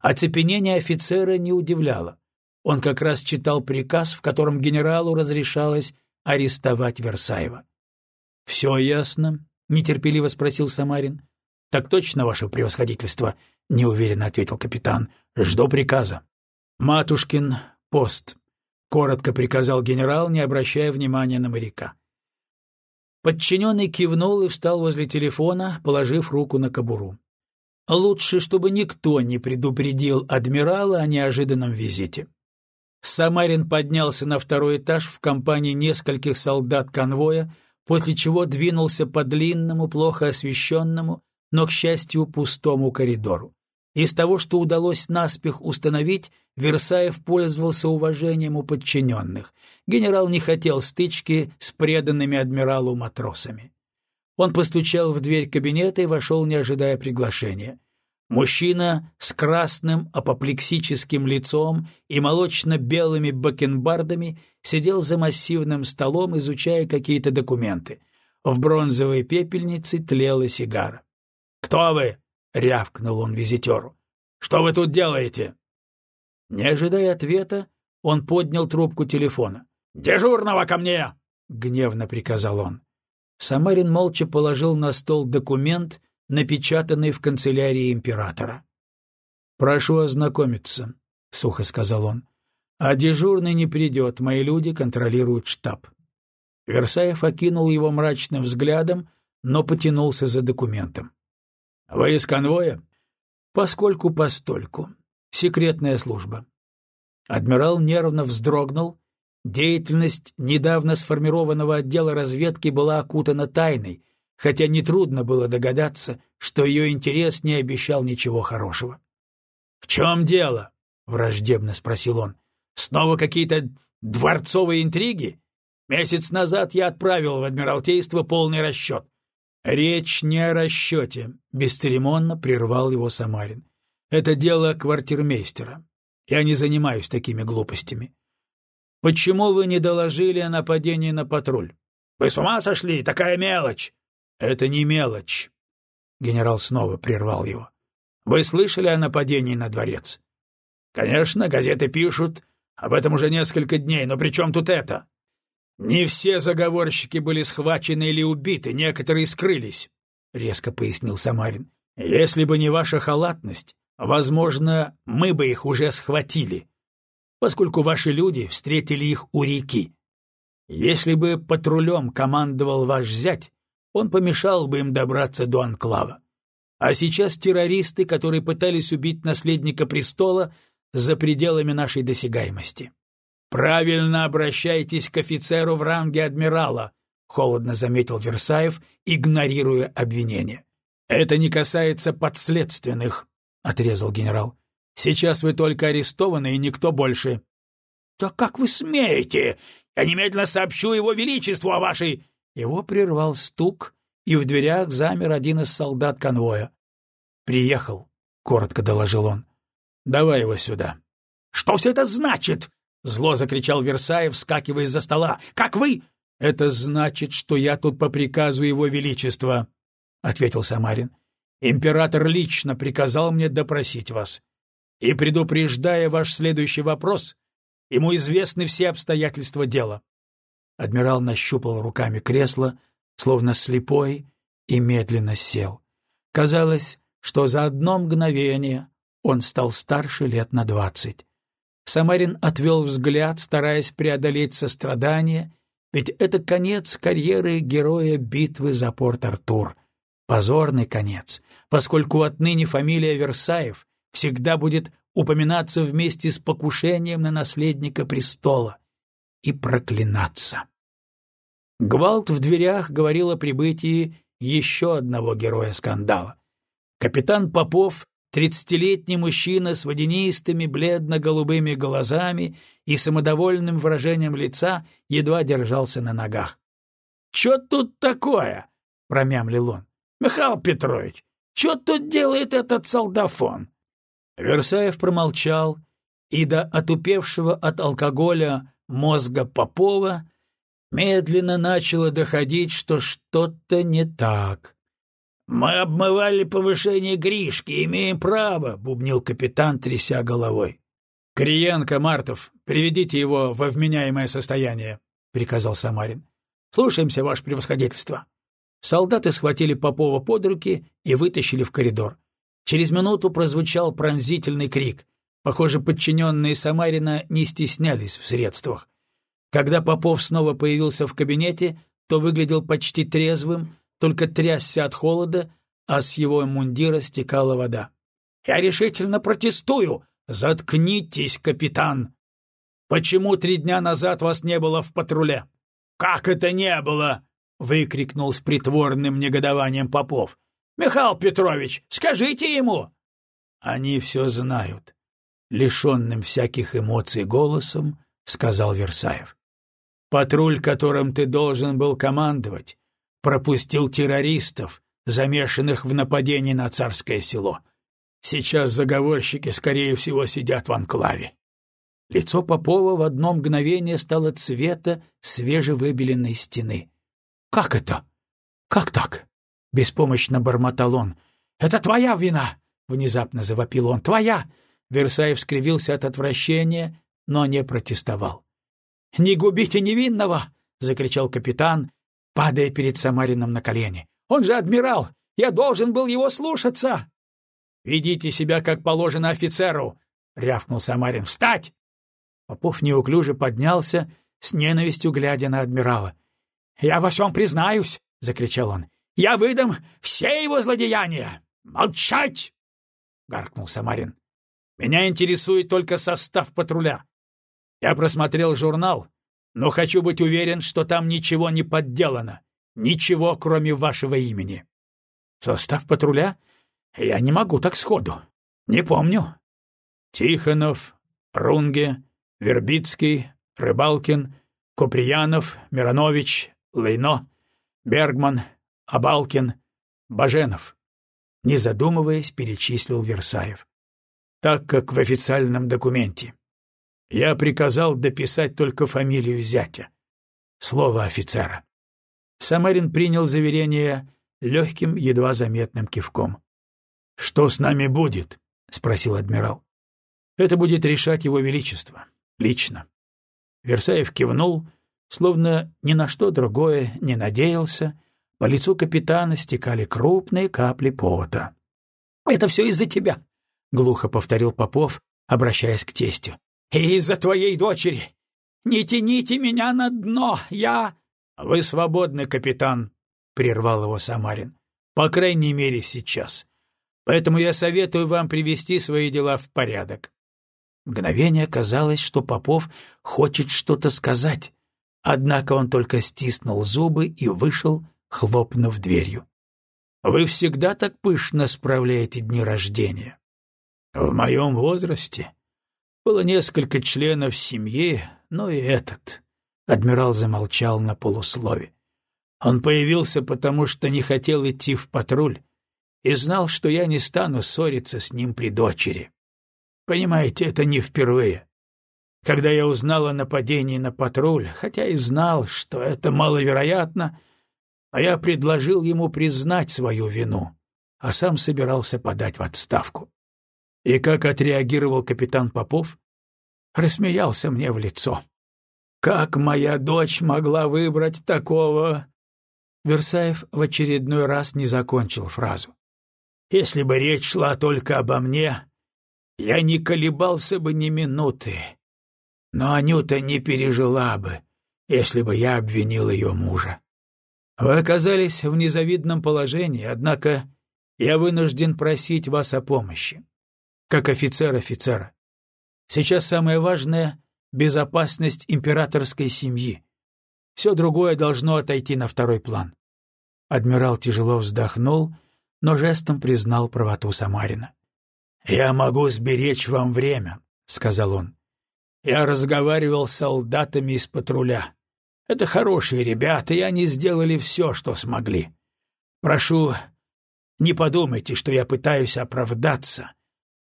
Оцепенение офицера не удивляло. Он как раз читал приказ, в котором генералу разрешалось арестовать Версаева. — Все ясно? — нетерпеливо спросил Самарин. — Так точно, ваше превосходительство, — неуверенно ответил капитан. — Жду приказа. — Матушкин, пост. — коротко приказал генерал, не обращая внимания на моряка. Подчиненный кивнул и встал возле телефона, положив руку на кобуру. Лучше, чтобы никто не предупредил адмирала о неожиданном визите. Самарин поднялся на второй этаж в компании нескольких солдат конвоя, после чего двинулся по длинному, плохо освещенному, но, к счастью, пустому коридору. Из того, что удалось наспех установить, Версаев пользовался уважением у подчиненных. Генерал не хотел стычки с преданными адмиралу матросами. Он постучал в дверь кабинета и вошел, не ожидая приглашения. Мужчина с красным апоплексическим лицом и молочно-белыми бакенбардами сидел за массивным столом, изучая какие-то документы. В бронзовой пепельнице тлела сигара. «Кто вы?» — рявкнул он визитеру. «Что вы тут делаете?» Не ожидая ответа, он поднял трубку телефона. «Дежурного ко мне!» — гневно приказал он. Самарин молча положил на стол документ, напечатанный в канцелярии императора. «Прошу ознакомиться», — сухо сказал он. «А дежурный не придет, мои люди контролируют штаб». Версаев окинул его мрачным взглядом, но потянулся за документом. Вы из конвоя? Поскольку постольку. Секретная служба. Адмирал нервно вздрогнул. Деятельность недавно сформированного отдела разведки была окутана тайной, хотя нетрудно было догадаться, что ее интерес не обещал ничего хорошего. — В чем дело? — враждебно спросил он. — Снова какие-то дворцовые интриги? Месяц назад я отправил в Адмиралтейство полный расчет. «Речь не о расчете», — бесцеремонно прервал его Самарин. «Это дело квартирмейстера. Я не занимаюсь такими глупостями. Почему вы не доложили о нападении на патруль? Вы с ума сошли? Такая мелочь!» «Это не мелочь», — генерал снова прервал его. «Вы слышали о нападении на дворец?» «Конечно, газеты пишут. Об этом уже несколько дней, но при чем тут это?» «Не все заговорщики были схвачены или убиты, некоторые скрылись», — резко пояснил Самарин. «Если бы не ваша халатность, возможно, мы бы их уже схватили, поскольку ваши люди встретили их у реки. Если бы патрулем командовал ваш зять, он помешал бы им добраться до анклава. А сейчас террористы, которые пытались убить наследника престола, за пределами нашей досягаемости. «Правильно обращайтесь к офицеру в ранге адмирала», — холодно заметил Версаев, игнорируя обвинение. «Это не касается подследственных», — отрезал генерал. «Сейчас вы только арестованы, и никто больше». «Да как вы смеете? Я немедленно сообщу его величеству о вашей...» Его прервал стук, и в дверях замер один из солдат конвоя. «Приехал», — коротко доложил он. «Давай его сюда». «Что все это значит?» — зло закричал Версаев, вскакивая из-за стола. «Как вы...» «Это значит, что я тут по приказу его величества», — ответил Самарин. «Император лично приказал мне допросить вас. И, предупреждая ваш следующий вопрос, ему известны все обстоятельства дела». Адмирал нащупал руками кресло, словно слепой, и медленно сел. Казалось, что за одно мгновение он стал старше лет на двадцать. Самарин отвел взгляд, стараясь преодолеть сострадание, ведь это конец карьеры героя битвы за Порт-Артур. Позорный конец, поскольку отныне фамилия Версаев всегда будет упоминаться вместе с покушением на наследника престола и проклинаться. Гвалт в дверях говорил о прибытии еще одного героя скандала. Капитан Попов Тридцатилетний мужчина с водянистыми бледно-голубыми глазами и самодовольным выражением лица едва держался на ногах. — Чё тут такое? — промямлил он. — Михаил Петрович, что тут делает этот солдафон? Версаев промолчал, и до отупевшего от алкоголя мозга Попова медленно начало доходить, что что-то не так. «Мы обмывали повышение Гришки, имеем право», — бубнил капитан, тряся головой. «Криенко, Мартов, приведите его во вменяемое состояние», — приказал Самарин. «Слушаемся, ваше превосходительство». Солдаты схватили Попова под руки и вытащили в коридор. Через минуту прозвучал пронзительный крик. Похоже, подчиненные Самарина не стеснялись в средствах. Когда Попов снова появился в кабинете, то выглядел почти трезвым, только трясся от холода, а с его мундира стекала вода. «Я решительно протестую! Заткнитесь, капитан! Почему три дня назад вас не было в патруле?» «Как это не было?» — выкрикнул с притворным негодованием Попов. «Михаил Петрович, скажите ему!» «Они все знают», — лишенным всяких эмоций голосом сказал Версаев. «Патруль, которым ты должен был командовать, пропустил террористов, замешанных в нападении на царское село. Сейчас заговорщики, скорее всего, сидят в анклаве. Лицо Попова в одно мгновение стало цвета свежевыбеленной стены. — Как это? Как так? — беспомощно бормотал он. — Это твоя вина! — внезапно завопил он. — Твоя! Версаев скривился от отвращения, но не протестовал. — Не губите невинного! — закричал капитан, падая перед Самарином на колени. «Он же адмирал! Я должен был его слушаться!» «Ведите себя, как положено офицеру!» — рявкнул Самарин. «Встать!» Попов неуклюже поднялся, с ненавистью глядя на адмирала. «Я во всем признаюсь!» — закричал он. «Я выдам все его злодеяния! Молчать!» — гаркнул Самарин. «Меня интересует только состав патруля. Я просмотрел журнал, но хочу быть уверен, что там ничего не подделано. Ничего, кроме вашего имени. Состав патруля? Я не могу так сходу. Не помню. Тихонов, Рунге, Вербицкий, Рыбалкин, Куприянов, Миронович, Лейно, Бергман, Абалкин, Баженов. Не задумываясь, перечислил Версаев. Так как в официальном документе. Я приказал дописать только фамилию зятя. Слово офицера. Самарин принял заверение легким, едва заметным кивком. — Что с нами будет? — спросил адмирал. — Это будет решать его величество. Лично. Версаев кивнул, Словно ни на что другое не надеялся, по лицу капитана стекали крупные капли пота. — Это все из-за тебя, — глухо повторил Попов, обращаясь к тестю. — И из-за твоей дочери. Не тяните меня на дно, я... — Вы свободны, капитан, — прервал его Самарин. — По крайней мере, сейчас. Поэтому я советую вам привести свои дела в порядок. Мгновение казалось, что Попов хочет что-то сказать, однако он только стиснул зубы и вышел, хлопнув дверью. — Вы всегда так пышно справляете дни рождения? — В моем возрасте было несколько членов семьи, но и этот. Адмирал замолчал на полуслове. Он появился, потому что не хотел идти в патруль и знал, что я не стану ссориться с ним при дочери. Понимаете, это не впервые. Когда я узнал о нападении на патруль, хотя и знал, что это маловероятно, но я предложил ему признать свою вину, а сам собирался подать в отставку. И как отреагировал капитан Попов? Рассмеялся мне в лицо. «Как моя дочь могла выбрать такого...» Версаев в очередной раз не закончил фразу. «Если бы речь шла только обо мне, я не колебался бы ни минуты. Но Анюта не пережила бы, если бы я обвинил ее мужа. Вы оказались в незавидном положении, однако я вынужден просить вас о помощи. Как офицер офицера. Сейчас самое важное — безопасность императорской семьи. Все другое должно отойти на второй план. Адмирал тяжело вздохнул, но жестом признал правоту Самарина. «Я могу сберечь вам время», — сказал он. «Я разговаривал с солдатами из патруля. Это хорошие ребята, и они сделали все, что смогли. Прошу, не подумайте, что я пытаюсь оправдаться,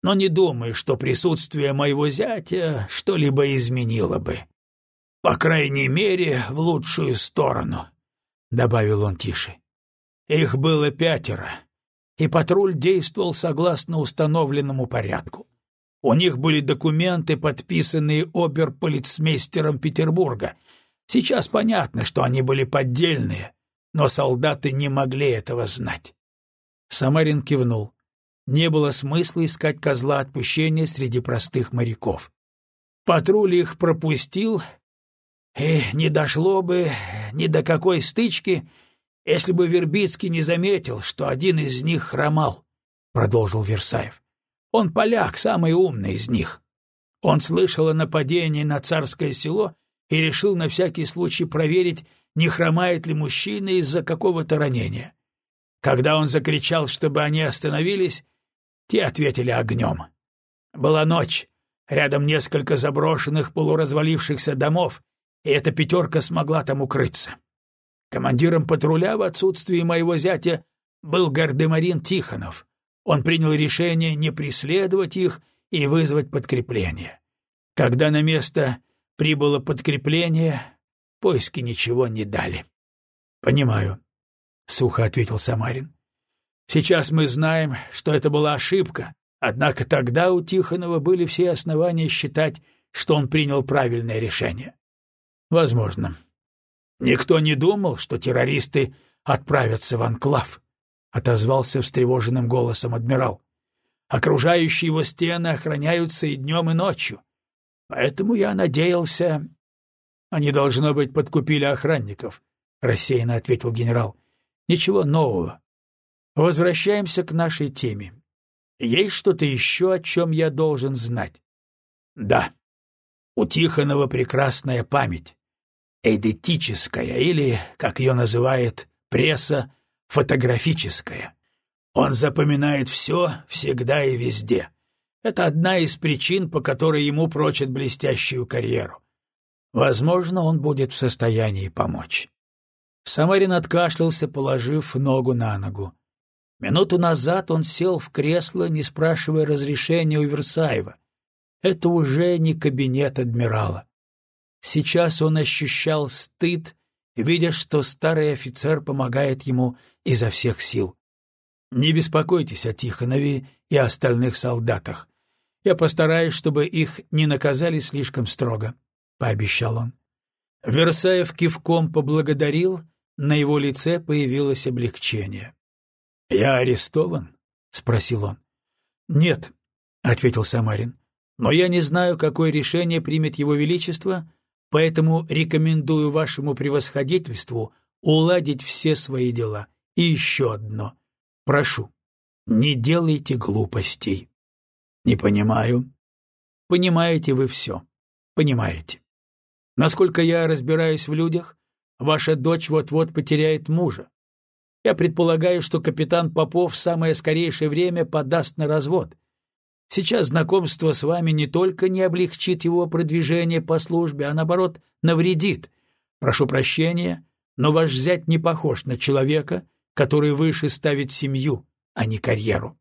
но не думаю, что присутствие моего зятя что-либо изменило бы. По крайней мере, в лучшую сторону», — добавил он тише. «Их было пятеро» и патруль действовал согласно установленному порядку. У них были документы, подписанные оберполицмейстером Петербурга. Сейчас понятно, что они были поддельные, но солдаты не могли этого знать. Самарин кивнул. Не было смысла искать козла отпущения среди простых моряков. Патруль их пропустил, и не дошло бы ни до какой стычки, если бы Вербицкий не заметил, что один из них хромал, — продолжил Версаев. Он поляк, самый умный из них. Он слышал о нападении на царское село и решил на всякий случай проверить, не хромает ли мужчина из-за какого-то ранения. Когда он закричал, чтобы они остановились, те ответили огнем. Была ночь, рядом несколько заброшенных полуразвалившихся домов, и эта пятерка смогла там укрыться. Командиром патруля в отсутствии моего зятя был Гардемарин Тихонов. Он принял решение не преследовать их и вызвать подкрепление. Когда на место прибыло подкрепление, поиски ничего не дали. — Понимаю, — сухо ответил Самарин. — Сейчас мы знаем, что это была ошибка, однако тогда у Тихонова были все основания считать, что он принял правильное решение. — Возможно. Никто не думал, что террористы отправятся в анклав, — отозвался встревоженным голосом адмирал. Окружающие его стены охраняются и днем, и ночью. Поэтому я надеялся... — Они, должно быть, подкупили охранников, — рассеянно ответил генерал. — Ничего нового. Возвращаемся к нашей теме. Есть что-то еще, о чем я должен знать? — Да. У Тихонова прекрасная память эдетическая или, как ее называет пресса, фотографическая. Он запоминает все, всегда и везде. Это одна из причин, по которой ему прочат блестящую карьеру. Возможно, он будет в состоянии помочь. Самарин откашлялся, положив ногу на ногу. Минуту назад он сел в кресло, не спрашивая разрешения у Версаева. Это уже не кабинет адмирала. Сейчас он ощущал стыд, видя, что старый офицер помогает ему изо всех сил. «Не беспокойтесь о Тихонове и остальных солдатах. Я постараюсь, чтобы их не наказали слишком строго», — пообещал он. Версаев кивком поблагодарил, на его лице появилось облегчение. «Я арестован?» — спросил он. «Нет», — ответил Самарин, — «но я не знаю, какое решение примет его величество, поэтому рекомендую вашему превосходительству уладить все свои дела. И еще одно. Прошу, не делайте глупостей». «Не понимаю». «Понимаете вы все. Понимаете. Насколько я разбираюсь в людях, ваша дочь вот-вот потеряет мужа. Я предполагаю, что капитан Попов в самое скорейшее время подаст на развод. Сейчас знакомство с вами не только не облегчит его продвижение по службе, а наоборот навредит. Прошу прощения, но ваш зять не похож на человека, который выше ставит семью, а не карьеру.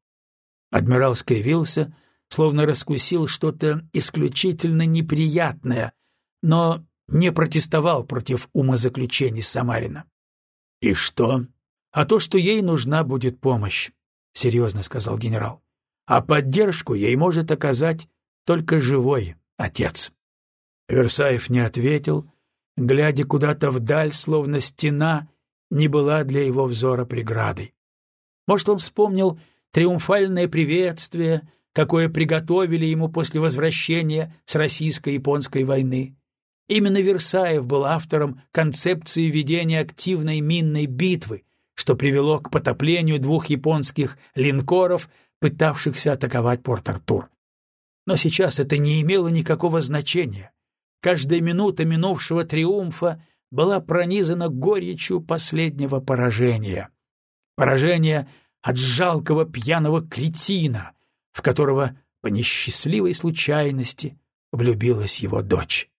Адмирал скривился, словно раскусил что-то исключительно неприятное, но не протестовал против умозаключений Самарина. — И что? а то, что ей нужна будет помощь, — серьезно сказал генерал. А поддержку ей может оказать только живой отец. Версаев не ответил, глядя куда-то вдаль, словно стена не была для его взора преградой. Может, он вспомнил триумфальное приветствие, какое приготовили ему после возвращения с российско-японской войны. Именно Версаев был автором концепции ведения активной минной битвы, что привело к потоплению двух японских линкоров, пытавшихся атаковать Порт-Артур. Но сейчас это не имело никакого значения. Каждая минута минувшего триумфа была пронизана горечью последнего поражения. Поражение от жалкого пьяного кретина, в которого по несчастливой случайности влюбилась его дочь.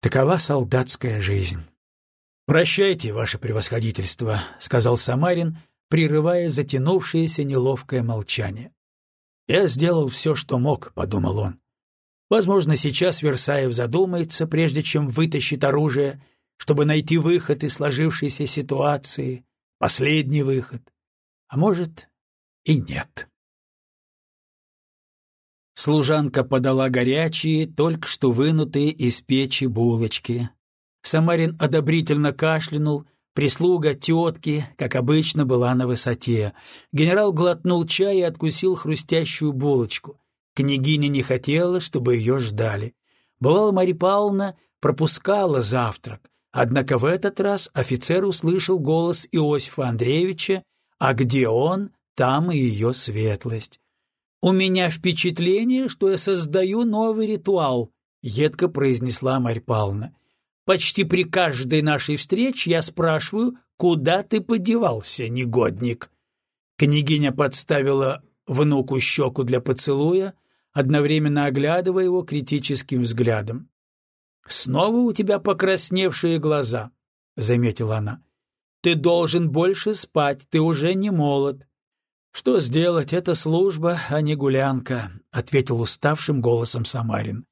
Такова солдатская жизнь. «Прощайте, ваше превосходительство», — сказал Самарин, прерывая затянувшееся неловкое молчание. «Я сделал все, что мог», — подумал он. «Возможно, сейчас Версаев задумается, прежде чем вытащит оружие, чтобы найти выход из сложившейся ситуации, последний выход. А может, и нет». Служанка подала горячие, только что вынутые из печи булочки, Самарин одобрительно кашлянул, прислуга, тетки, как обычно, была на высоте. Генерал глотнул чай и откусил хрустящую булочку. Княгиня не хотела, чтобы ее ждали. Бывало, Марья Павловна пропускала завтрак, однако в этот раз офицер услышал голос Иосифа Андреевича, а где он, там и ее светлость. «У меня впечатление, что я создаю новый ритуал», — едко произнесла Марья Павловна. Почти при каждой нашей встрече я спрашиваю, куда ты подевался, негодник?» Княгиня подставила внуку щеку для поцелуя, одновременно оглядывая его критическим взглядом. «Снова у тебя покрасневшие глаза», — заметила она. «Ты должен больше спать, ты уже не молод». «Что сделать, это служба, а не гулянка», — ответил уставшим голосом Самарин.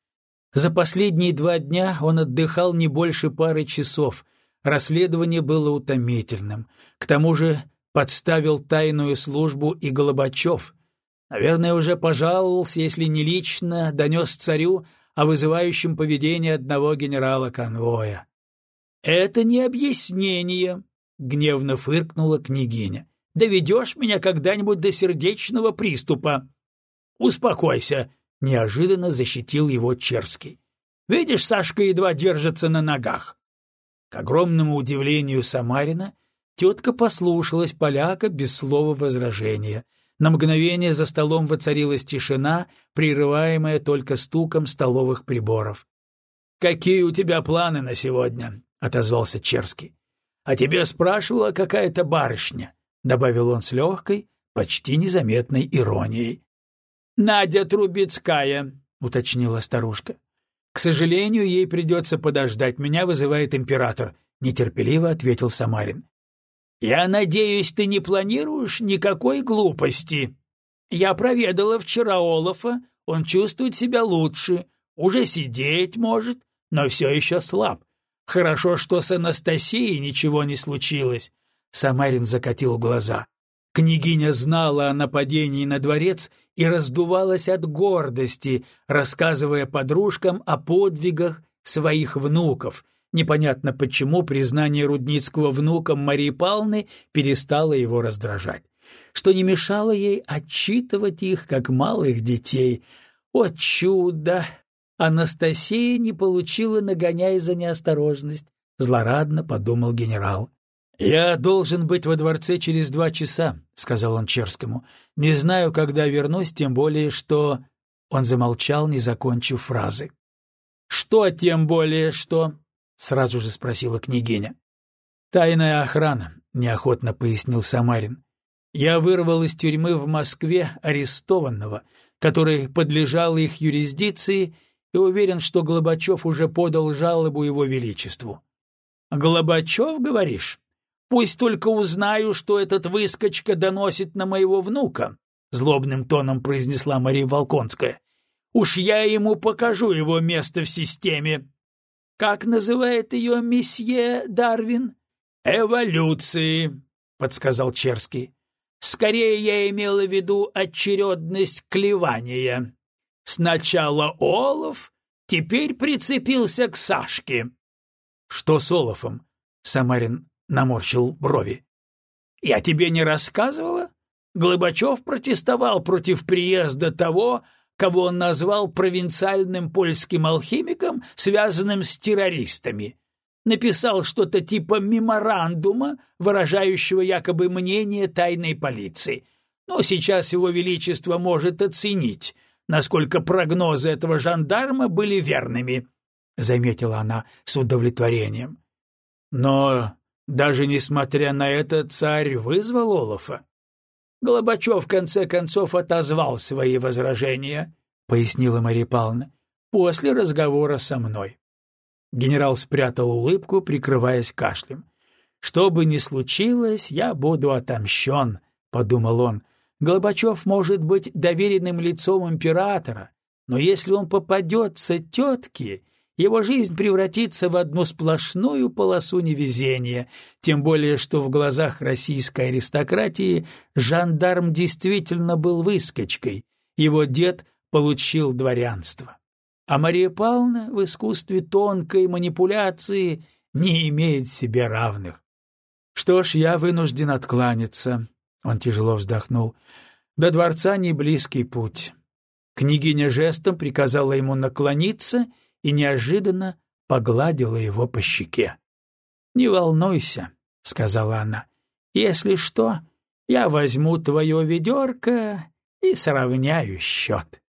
За последние два дня он отдыхал не больше пары часов. Расследование было утомительным. К тому же подставил тайную службу и Голобачев. Наверное, уже пожаловался, если не лично, донес царю о вызывающем поведении одного генерала конвоя. «Это не объяснение», — гневно фыркнула княгиня. «Доведешь меня когда-нибудь до сердечного приступа?» «Успокойся», — неожиданно защитил его Черский. «Видишь, Сашка едва держится на ногах». К огромному удивлению Самарина тетка послушалась поляка без слова возражения. На мгновение за столом воцарилась тишина, прерываемая только стуком столовых приборов. «Какие у тебя планы на сегодня?» — отозвался Черский. «А тебе спрашивала какая-то барышня», — добавил он с легкой, почти незаметной иронией. Надя Трубецкая, уточнила старушка. К сожалению, ей придется подождать. Меня вызывает император, нетерпеливо ответил Самарин. Я надеюсь, ты не планируешь никакой глупости. Я проведала вчера Олафа, он чувствует себя лучше, уже сидеть может, но все еще слаб. Хорошо, что с Анастасией ничего не случилось. Самарин закатил глаза. Княгиня знала о нападении на дворец и раздувалась от гордости, рассказывая подружкам о подвигах своих внуков, непонятно почему признание Рудницкого внуком Марии Павловны перестало его раздражать, что не мешало ей отчитывать их, как малых детей. О чудо! Анастасия не получила нагоняй за неосторожность, злорадно подумал генерал. «Я должен быть во дворце через два часа», — сказал он Черскому. «Не знаю, когда вернусь, тем более, что...» Он замолчал, не закончив фразы. «Что тем более, что...» — сразу же спросила княгиня. «Тайная охрана», — неохотно пояснил Самарин. «Я вырвал из тюрьмы в Москве арестованного, который подлежал их юрисдикции, и уверен, что Глобачев уже подал жалобу его величеству». «Глобачев, говоришь?» Пусть только узнаю, что этот выскочка доносит на моего внука, — злобным тоном произнесла Мария Волконская. Уж я ему покажу его место в системе. Как называет ее месье Дарвин? Эволюции, — подсказал Черский. Скорее я имела в виду очередность клевания. Сначала Олов, теперь прицепился к Сашке. — Что с Олафом? — Самарин наморщил брови. «Я тебе не рассказывала? Глобачев протестовал против приезда того, кого он назвал провинциальным польским алхимиком, связанным с террористами. Написал что-то типа меморандума, выражающего якобы мнение тайной полиции. Но сейчас его величество может оценить, насколько прогнозы этого жандарма были верными, — заметила она с удовлетворением. — Но даже несмотря на это, царь вызвал Олафа. Голобачев в конце концов отозвал свои возражения, — пояснила Мария Павловна, — после разговора со мной. Генерал спрятал улыбку, прикрываясь кашлем. «Что бы ни случилось, я буду отомщен», — подумал он. «Голобачев может быть доверенным лицом императора, но если он попадется тетке, его жизнь превратится в одну сплошную полосу невезения, тем более что в глазах российской аристократии жандарм действительно был выскочкой, его дед получил дворянство. А Мария Павловна в искусстве тонкой манипуляции не имеет себе равных. Что ж, я вынужден откланяться, — он тяжело вздохнул. До дворца не близкий путь. Княгиня жестом приказала ему наклониться — и неожиданно погладила его по щеке. «Не волнуйся», — сказала она, — «если что, я возьму твое ведерко и сравняю счет».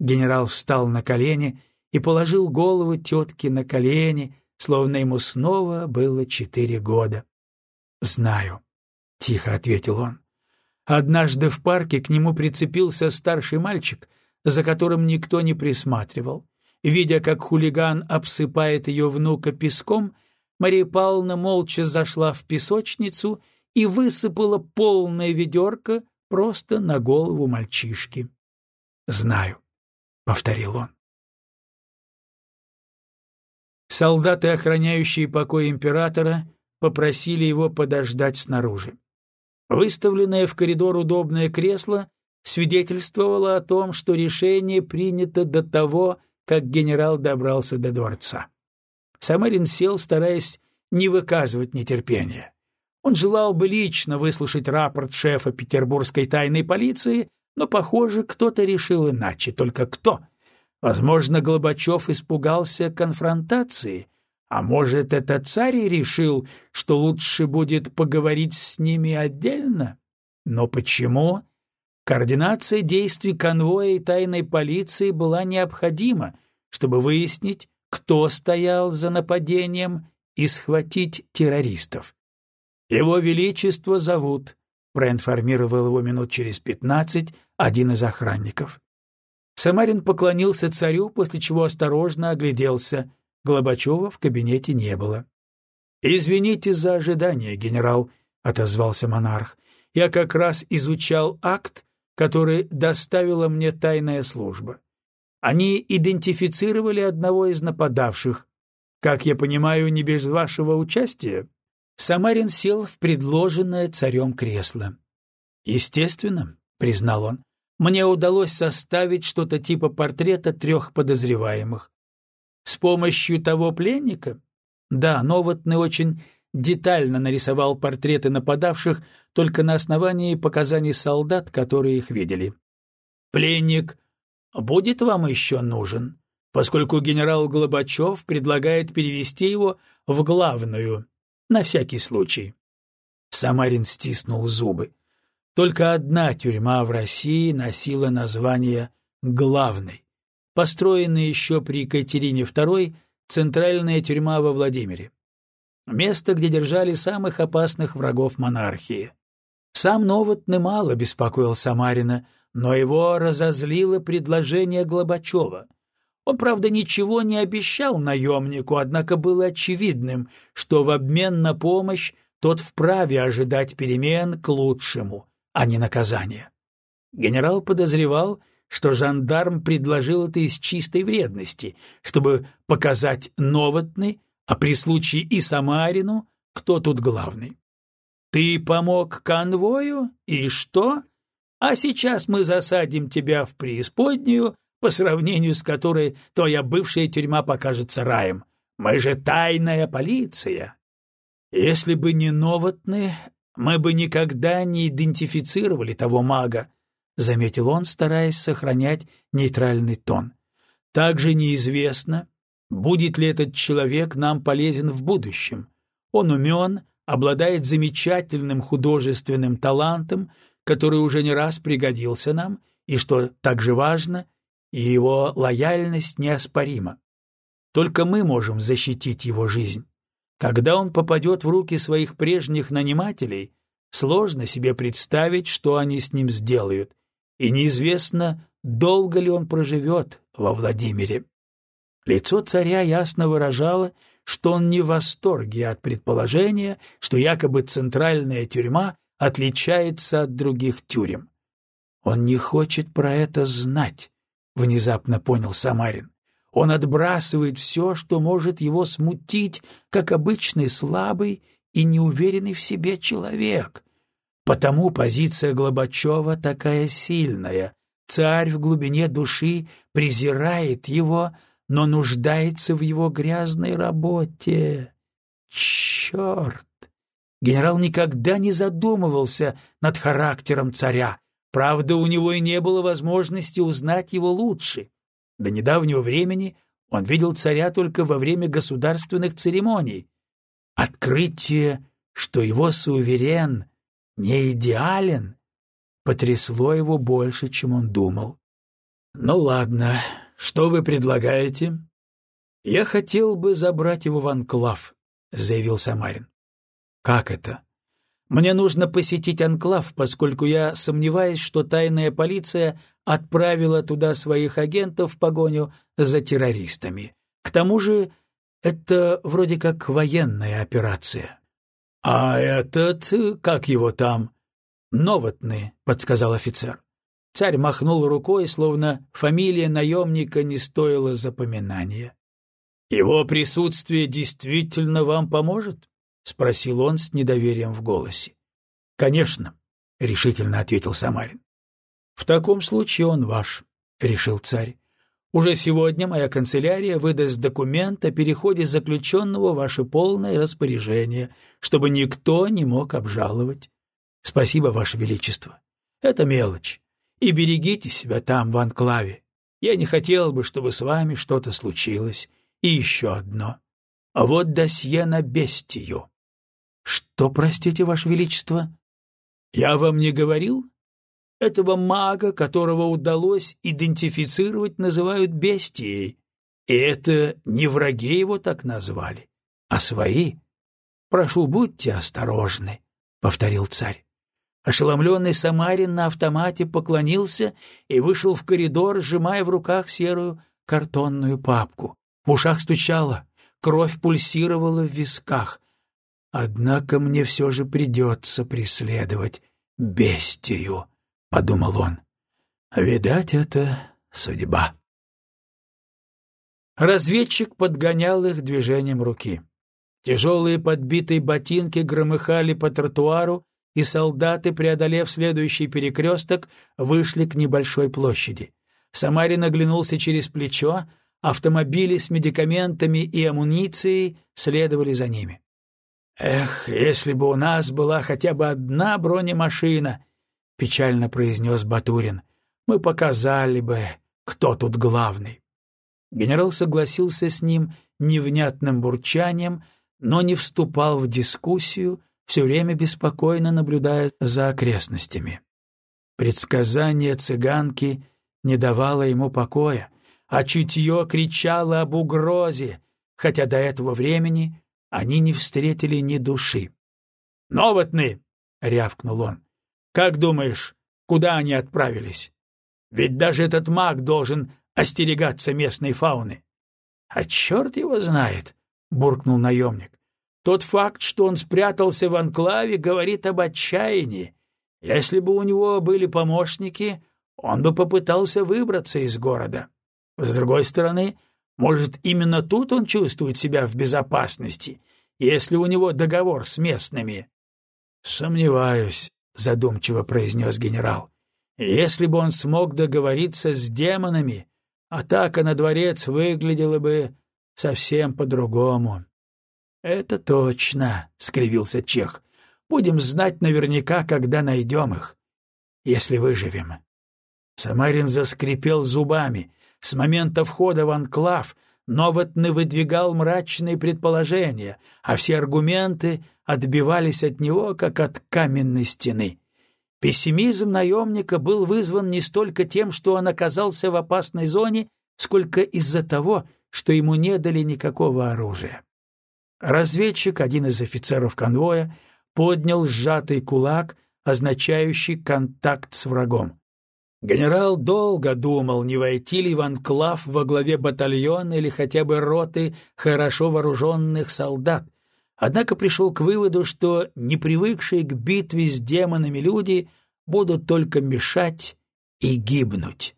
Генерал встал на колени и положил голову тетки на колени, словно ему снова было четыре года. «Знаю», — тихо ответил он. Однажды в парке к нему прицепился старший мальчик, за которым никто не присматривал. Видя, как хулиган обсыпает ее внука песком, Мария Павловна молча зашла в песочницу и высыпала полное ведерко просто на голову мальчишки. «Знаю», — повторил он. Солдаты, охраняющие покой императора, попросили его подождать снаружи. Выставленное в коридор удобное кресло свидетельствовало о том, что решение принято до того, как генерал добрался до дворца. Самарин сел, стараясь не выказывать нетерпения. Он желал бы лично выслушать рапорт шефа петербургской тайной полиции, но, похоже, кто-то решил иначе. Только кто? Возможно, Глобачев испугался конфронтации, а может, это царь решил, что лучше будет поговорить с ними отдельно? Но почему? Координация действий конвоя и тайной полиции была необходима, чтобы выяснить, кто стоял за нападением и схватить террористов. «Его Величество зовут», — проинформировал его минут через пятнадцать один из охранников. Самарин поклонился царю, после чего осторожно огляделся. Глобачева в кабинете не было. «Извините за ожидание, генерал», — отозвался монарх. «Я как раз изучал акт, который доставила мне тайная служба. Они идентифицировали одного из нападавших. Как я понимаю, не без вашего участия? Самарин сел в предложенное царем кресло. Естественно, признал он, мне удалось составить что-то типа портрета трех подозреваемых. С помощью того пленника? Да, Новотный очень детально нарисовал портреты нападавших только на основании показаний солдат, которые их видели. «Пленник будет вам еще нужен, поскольку генерал Глобачев предлагает перевести его в главную, на всякий случай». Самарин стиснул зубы. Только одна тюрьма в России носила название «главной», построенная еще при Екатерине II центральная тюрьма во Владимире. Место, где держали самых опасных врагов монархии. Сам Новотный мало беспокоил Самарина, но его разозлило предложение Глобачева. Он, правда, ничего не обещал наемнику, однако было очевидным, что в обмен на помощь тот вправе ожидать перемен к лучшему, а не наказания. Генерал подозревал, что жандарм предложил это из чистой вредности, чтобы показать Новотный, а при случае и Самарину, кто тут главный. Ты помог конвою, и что? А сейчас мы засадим тебя в преисподнюю, по сравнению с которой твоя бывшая тюрьма покажется раем. Мы же тайная полиция. Если бы не новотны, мы бы никогда не идентифицировали того мага, — заметил он, стараясь сохранять нейтральный тон. Также неизвестно, будет ли этот человек нам полезен в будущем. Он умен, обладает замечательным художественным талантом, который уже не раз пригодился нам, и, что также важно, его лояльность неоспорима. Только мы можем защитить его жизнь. Когда он попадет в руки своих прежних нанимателей, сложно себе представить, что они с ним сделают, и неизвестно, долго ли он проживет во Владимире. Лицо царя ясно выражало, что он не в восторге от предположения, что якобы центральная тюрьма отличается от других тюрем. Он не хочет про это знать, — внезапно понял Самарин. Он отбрасывает все, что может его смутить, как обычный слабый и неуверенный в себе человек. Потому позиция Глобачева такая сильная. Царь в глубине души презирает его, но нуждается в его грязной работе. Черт! Генерал никогда не задумывался над характером царя. Правда, у него и не было возможности узнать его лучше. До недавнего времени он видел царя только во время государственных церемоний. Открытие, что его суверен не идеален, потрясло его больше, чем он думал. «Ну ладно, что вы предлагаете?» «Я хотел бы забрать его в анклав», — заявил Самарин. «Как это?» «Мне нужно посетить анклав, поскольку я сомневаюсь, что тайная полиция отправила туда своих агентов в погоню за террористами. К тому же это вроде как военная операция». «А этот, как его там?» «Новотный», — подсказал офицер. Царь махнул рукой, словно фамилия наемника не стоила запоминания. «Его присутствие действительно вам поможет?» — спросил он с недоверием в голосе. «Конечно», — решительно ответил Самарин. «В таком случае он ваш», — решил царь. «Уже сегодня моя канцелярия выдаст документ о переходе заключенного в ваше полное распоряжение, чтобы никто не мог обжаловать. Спасибо, ваше величество. Это мелочь и берегите себя там, в анклаве. Я не хотел бы, чтобы с вами что-то случилось. И еще одно. А вот досье на бестию. Что, простите, Ваше Величество? Я вам не говорил? Этого мага, которого удалось идентифицировать, называют бестией. И это не враги его так назвали, а свои. Прошу, будьте осторожны, — повторил царь. Ошеломленный Самарин на автомате поклонился и вышел в коридор, сжимая в руках серую картонную папку. В ушах стучало, кровь пульсировала в висках. «Однако мне все же придется преследовать бестию», — подумал он. «Видать, это судьба». Разведчик подгонял их движением руки. Тяжелые подбитые ботинки громыхали по тротуару, и солдаты, преодолев следующий перекресток, вышли к небольшой площади. Самарин оглянулся через плечо, автомобили с медикаментами и амуницией следовали за ними. «Эх, если бы у нас была хотя бы одна бронемашина!» — печально произнес Батурин. «Мы показали бы, кто тут главный». Генерал согласился с ним невнятным бурчанием, но не вступал в дискуссию, все время беспокойно наблюдая за окрестностями. Предсказание цыганки не давало ему покоя, а чутье кричало об угрозе, хотя до этого времени они не встретили ни души. «Новотны!» — рявкнул он. «Как думаешь, куда они отправились? Ведь даже этот маг должен остерегаться местной фауны». «А черт его знает!» — буркнул наемник. «Тот факт, что он спрятался в анклаве, говорит об отчаянии. Если бы у него были помощники, он бы попытался выбраться из города. С другой стороны, может, именно тут он чувствует себя в безопасности, если у него договор с местными? — Сомневаюсь, — задумчиво произнес генерал. — Если бы он смог договориться с демонами, атака на дворец выглядела бы совсем по-другому. — Это точно, — скривился Чех. — Будем знать наверняка, когда найдем их, если выживем. Самарин заскрипел зубами. С момента входа в анклав Новотный выдвигал мрачные предположения, а все аргументы отбивались от него, как от каменной стены. Пессимизм наемника был вызван не столько тем, что он оказался в опасной зоне, сколько из-за того, что ему не дали никакого оружия. Разведчик, один из офицеров конвоя, поднял сжатый кулак, означающий контакт с врагом. Генерал долго думал, не войти ли в анклав во главе батальона или хотя бы роты хорошо вооруженных солдат, однако пришел к выводу, что непривыкшие к битве с демонами люди будут только мешать и гибнуть.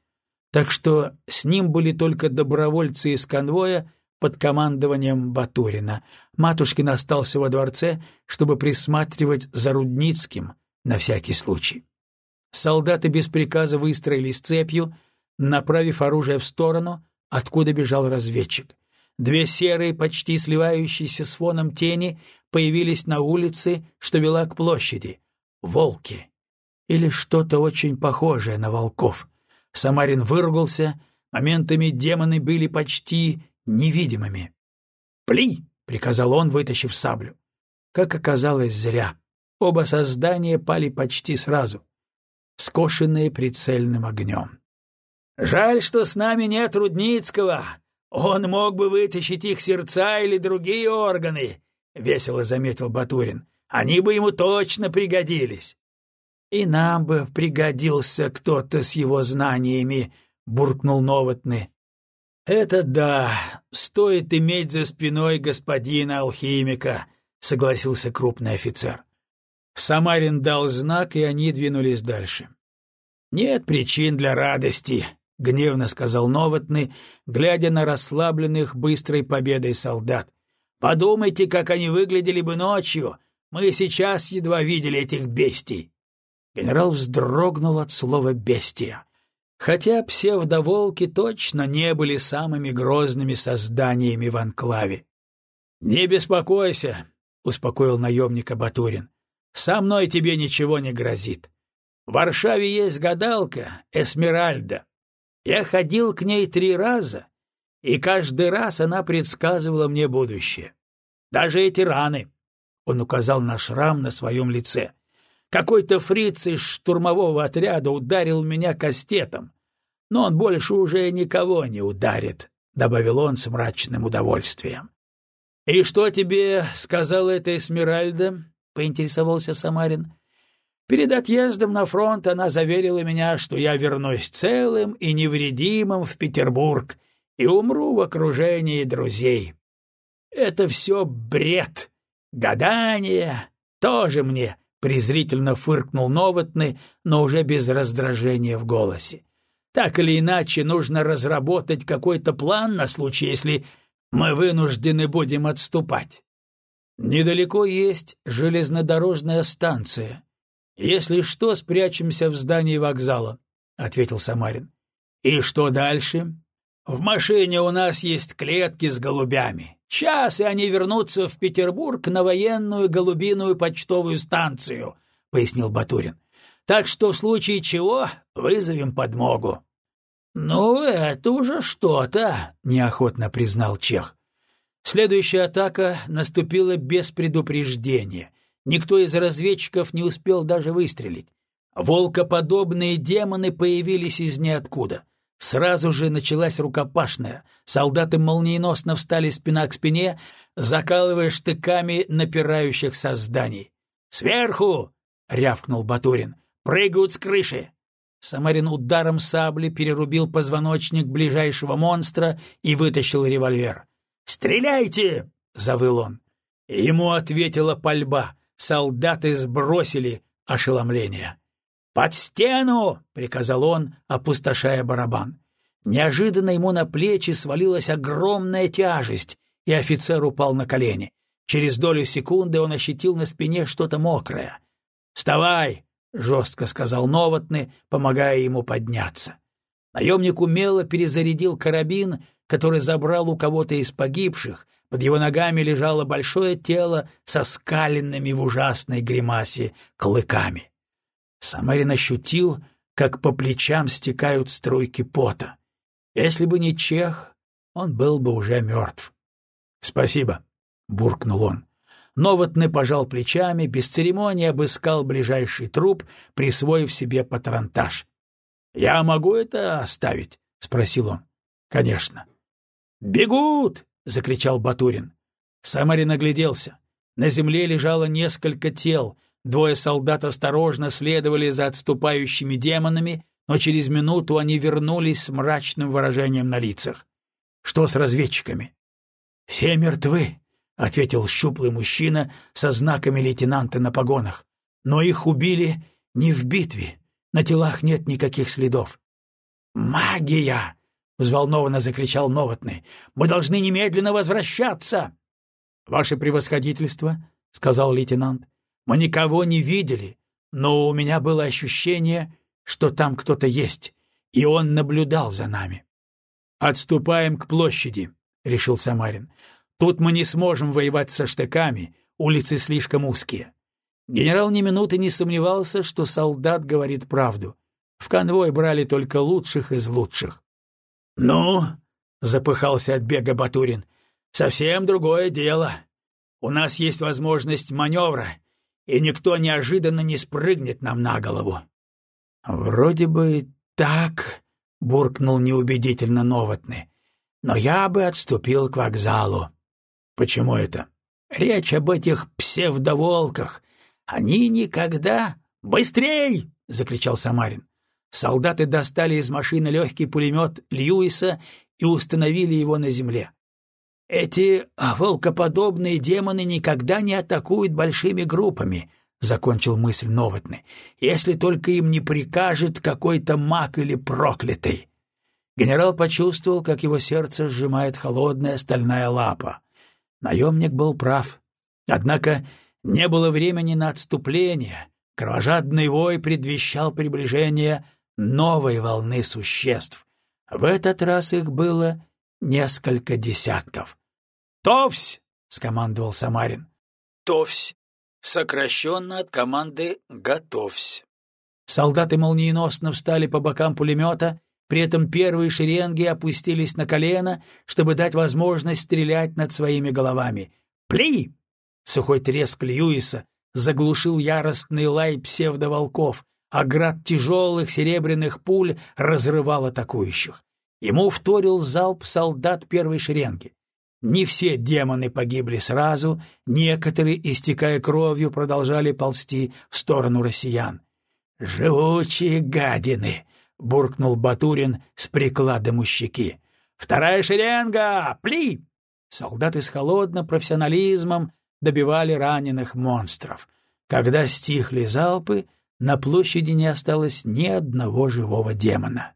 Так что с ним были только добровольцы из конвоя под командованием Батурина. Матушкин остался во дворце, чтобы присматривать за Рудницким на всякий случай. Солдаты без приказа выстроились цепью, направив оружие в сторону, откуда бежал разведчик. Две серые, почти сливающиеся с фоном тени, появились на улице, что вела к площади. Волки. Или что-то очень похожее на волков. Самарин выругался, моментами демоны были почти невидимыми. «Пли!» — приказал он, вытащив саблю. Как оказалось, зря. Оба создания пали почти сразу скошенные прицельным огнем. «Жаль, что с нами нет Рудницкого. Он мог бы вытащить их сердца или другие органы», — весело заметил Батурин. «Они бы ему точно пригодились». «И нам бы пригодился кто-то с его знаниями», — буркнул Новотный. «Это да, стоит иметь за спиной господина алхимика», — согласился крупный офицер. Самарин дал знак, и они двинулись дальше. «Нет причин для радости», — гневно сказал Новотный, глядя на расслабленных быстрой победой солдат. «Подумайте, как они выглядели бы ночью. Мы сейчас едва видели этих бестий». Генерал вздрогнул от слова «бестия». Хотя псевдоволки точно не были самыми грозными созданиями в анклаве. «Не беспокойся», — успокоил наемника Батурин. Со мной тебе ничего не грозит. В Варшаве есть гадалка Эсмеральда. Я ходил к ней три раза, и каждый раз она предсказывала мне будущее. Даже эти раны. Он указал на шрам на своем лице. Какой-то фриц из штурмового отряда ударил меня кастетом. Но он больше уже никого не ударит, — добавил он с мрачным удовольствием. — И что тебе сказала эта Эсмеральда? поинтересовался Самарин. Перед отъездом на фронт она заверила меня, что я вернусь целым и невредимым в Петербург и умру в окружении друзей. Это все бред, гадание, тоже мне, презрительно фыркнул Новотный, но уже без раздражения в голосе. Так или иначе, нужно разработать какой-то план на случай, если мы вынуждены будем отступать. Недалеко есть железнодорожная станция. Если что, спрячемся в здании вокзала, — ответил Самарин. — И что дальше? В машине у нас есть клетки с голубями. Час, и они вернутся в Петербург на военную голубиную почтовую станцию», — пояснил Батурин. «Так что в случае чего вызовем подмогу». «Ну, это уже что-то», — неохотно признал Чех. Следующая атака наступила без предупреждения. Никто из разведчиков не успел даже выстрелить. Волкоподобные демоны появились из ниоткуда. Сразу же началась рукопашная. Солдаты молниеносно встали спина к спине, закалывая штыками напирающих созданий. «Сверху!» — рявкнул Батурин. «Прыгают с крыши!» Самарин ударом сабли перерубил позвоночник ближайшего монстра и вытащил револьвер. «Стреляйте!» — завыл он. Ему ответила пальба. Солдаты сбросили ошеломление. «Под стену!» — приказал он, опустошая барабан. Неожиданно ему на плечи свалилась огромная тяжесть, и офицер упал на колени. Через долю секунды он ощутил на спине что-то мокрое. «Вставай!» — жестко сказал Новотный, помогая ему подняться. Наемник умело перезарядил карабин, который забрал у кого-то из погибших. Под его ногами лежало большое тело со скаленными в ужасной гримасе клыками. Самарин ощутил, как по плечам стекают струйки пота. Если бы не чех, он был бы уже мертв. — Спасибо, — буркнул он. Новотный пожал плечами, без церемонии обыскал ближайший труп, присвоив себе патронтаж. — Я могу это оставить? — спросил он. — Конечно. — Бегут! — закричал Батурин. Самарин огляделся. На земле лежало несколько тел, Двое солдат осторожно следовали за отступающими демонами, но через минуту они вернулись с мрачным выражением на лицах. Что с разведчиками? — Все мертвы, — ответил щуплый мужчина со знаками лейтенанта на погонах. — Но их убили не в битве, на телах нет никаких следов. «Магия!» — взволнованно закричал Новотный. «Мы должны немедленно возвращаться!» «Ваше превосходительство», — сказал лейтенант, мы никого не видели, но у меня было ощущение, что там кто-то есть, и он наблюдал за нами. «Отступаем к площади», — решил Самарин. «Тут мы не сможем воевать со штыками, улицы слишком узкие». Генерал ни минуты не сомневался, что солдат говорит правду. В конвой брали только лучших из лучших. «Ну?» — запыхался от бега Батурин. «Совсем другое дело. У нас есть возможность маневра, и никто неожиданно не спрыгнет нам на голову. — Вроде бы так, — буркнул неубедительно Новотный, — но я бы отступил к вокзалу. — Почему это? — Речь об этих псевдоволках. Они никогда... — Быстрей! — закричал Самарин. Солдаты достали из машины легкий пулемет Льюиса и установили его на земле. Эти волкоподобные демоны никогда не атакуют большими группами, — закончил мысль Новотный, — если только им не прикажет какой-то маг или проклятый. Генерал почувствовал, как его сердце сжимает холодная стальная лапа. Наемник был прав. Однако не было времени на отступление. Кровожадный вой предвещал приближение новой волны существ. В этот раз их было несколько десятков. «Товсь!» — скомандовал Самарин. «Товсь!» сокращенно от команды «Готовься». Солдаты молниеносно встали по бокам пулемета, при этом первые шеренги опустились на колено, чтобы дать возможность стрелять над своими головами. «Пли!» Сухой треск Льюиса заглушил яростный лай псевдоволков, а град тяжелых серебряных пуль разрывал атакующих. Ему вторил залп солдат первой шеренги. Не все демоны погибли сразу, некоторые, истекая кровью, продолжали ползти в сторону россиян. «Живучие гадины!» — буркнул Батурин с прикладом у щеки. «Вторая шеренга! Пли!» Солдаты с холодным профессионализмом добивали раненых монстров. Когда стихли залпы, на площади не осталось ни одного живого демона.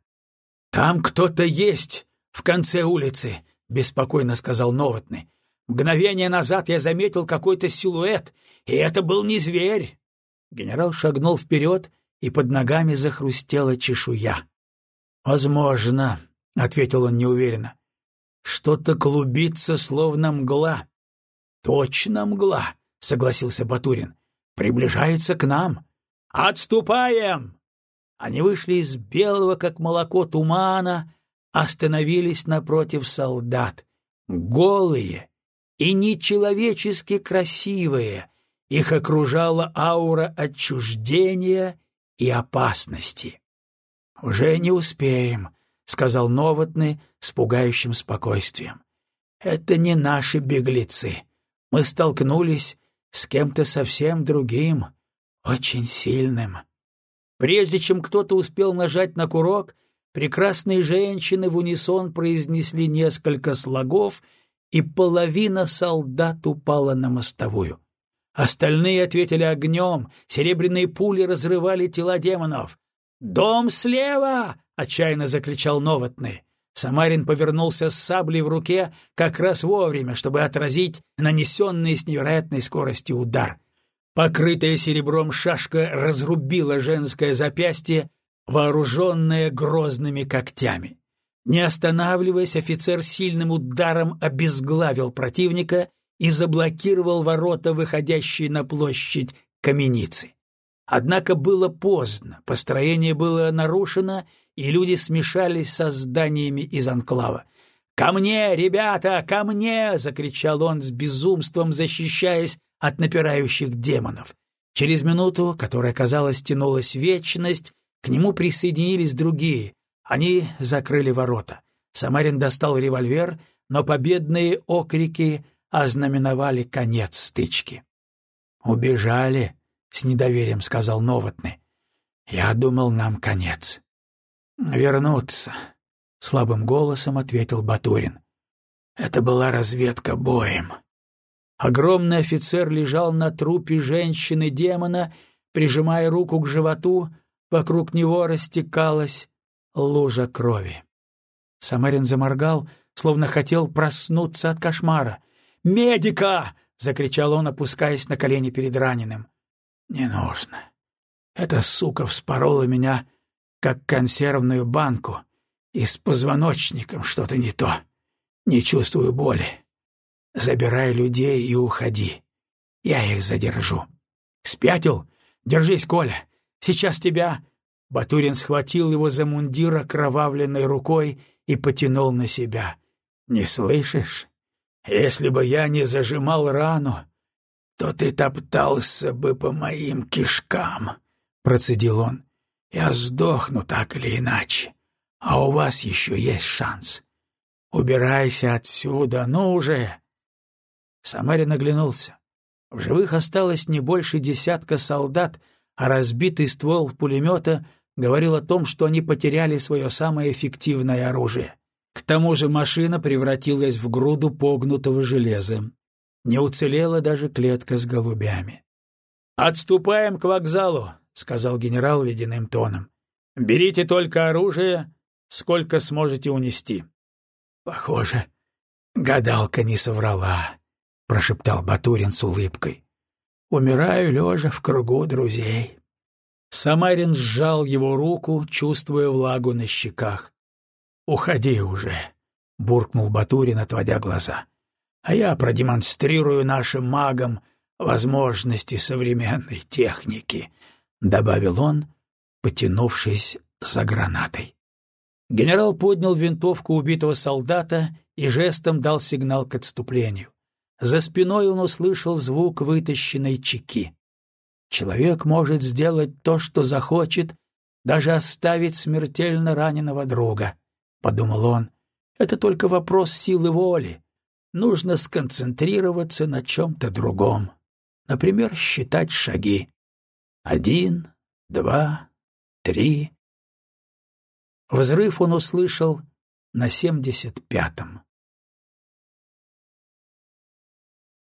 «Там кто-то есть в конце улицы!» — беспокойно сказал Новотный. «Мгновение назад я заметил какой-то силуэт, и это был не зверь!» Генерал шагнул вперед, и под ногами захрустела чешуя. «Возможно», — ответил он неуверенно. Что-то клубится, словно мгла. Точно мгла, согласился Батурин. Приближается к нам. Отступаем! Они вышли из белого, как молоко, тумана, остановились напротив солдат. Голые и нечеловечески красивые. Их окружала аура отчуждения и опасности. «Уже не успеем», — сказал Новотный с пугающим спокойствием. «Это не наши беглецы. Мы столкнулись с кем-то совсем другим, очень сильным». Прежде чем кто-то успел нажать на курок, прекрасные женщины в унисон произнесли несколько слогов, и половина солдат упала на мостовую. Остальные ответили огнем, серебряные пули разрывали тела демонов. «Дом слева!» — отчаянно закричал Новотный. Самарин повернулся с саблей в руке как раз вовремя, чтобы отразить нанесенный с невероятной скоростью удар. Покрытая серебром шашка разрубила женское запястье, вооруженное грозными когтями. Не останавливаясь, офицер сильным ударом обезглавил противника и заблокировал ворота, выходящие на площадь каменицы. Однако было поздно, построение было нарушено, и люди смешались со зданиями из анклава. «Ко мне, ребята, ко мне!» — закричал он с безумством, защищаясь от напирающих демонов. Через минуту, которая, казалось, тянулась вечность, к нему присоединились другие. Они закрыли ворота. Самарин достал револьвер, но победные окрики ознаменовали конец стычки. «Убежали», — с недоверием сказал Новотный. «Я думал, нам конец». «Вернуться», — слабым голосом ответил Батурин. «Это была разведка боем». Огромный офицер лежал на трупе женщины-демона, прижимая руку к животу, вокруг него растекалась лужа крови. Самарин заморгал, словно хотел проснуться от кошмара. «Медика!» — закричал он, опускаясь на колени перед раненым. Не нужно. Эта сука вспорола меня, как консервную банку, и с позвоночником что-то не то. Не чувствую боли. Забирай людей и уходи. Я их задержу. Спятил? Держись, Коля. Сейчас тебя... Батурин схватил его за мундир окровавленной рукой и потянул на себя. «Не слышишь? Если бы я не зажимал рану, то ты топтался бы по моим кишкам, — процедил он. — Я сдохну так или иначе, а у вас еще есть шанс. Убирайся отсюда, ну уже! Самарин оглянулся. В живых осталось не больше десятка солдат, а разбитый ствол пулемета говорил о том, что они потеряли свое самое эффективное оружие. К тому же машина превратилась в груду погнутого железа. Не уцелела даже клетка с голубями. «Отступаем к вокзалу», — сказал генерал ледяным тоном. «Берите только оружие, сколько сможете унести». «Похоже, гадалка не соврала», — прошептал Батурин с улыбкой. «Умираю лежа в кругу друзей». Самарин сжал его руку, чувствуя влагу на щеках. «Уходи уже», — буркнул Батурин, отводя глаза а я продемонстрирую нашим магам возможности современной техники», — добавил он, потянувшись за гранатой. Генерал поднял винтовку убитого солдата и жестом дал сигнал к отступлению. За спиной он услышал звук вытащенной чеки. Человек может сделать то, что захочет, даже оставить смертельно раненого друга, — подумал он. Это только вопрос силы воли нужно сконцентрироваться на чем-то другом. Например, считать шаги. Один, два, три. Взрыв он услышал на семьдесят пятом.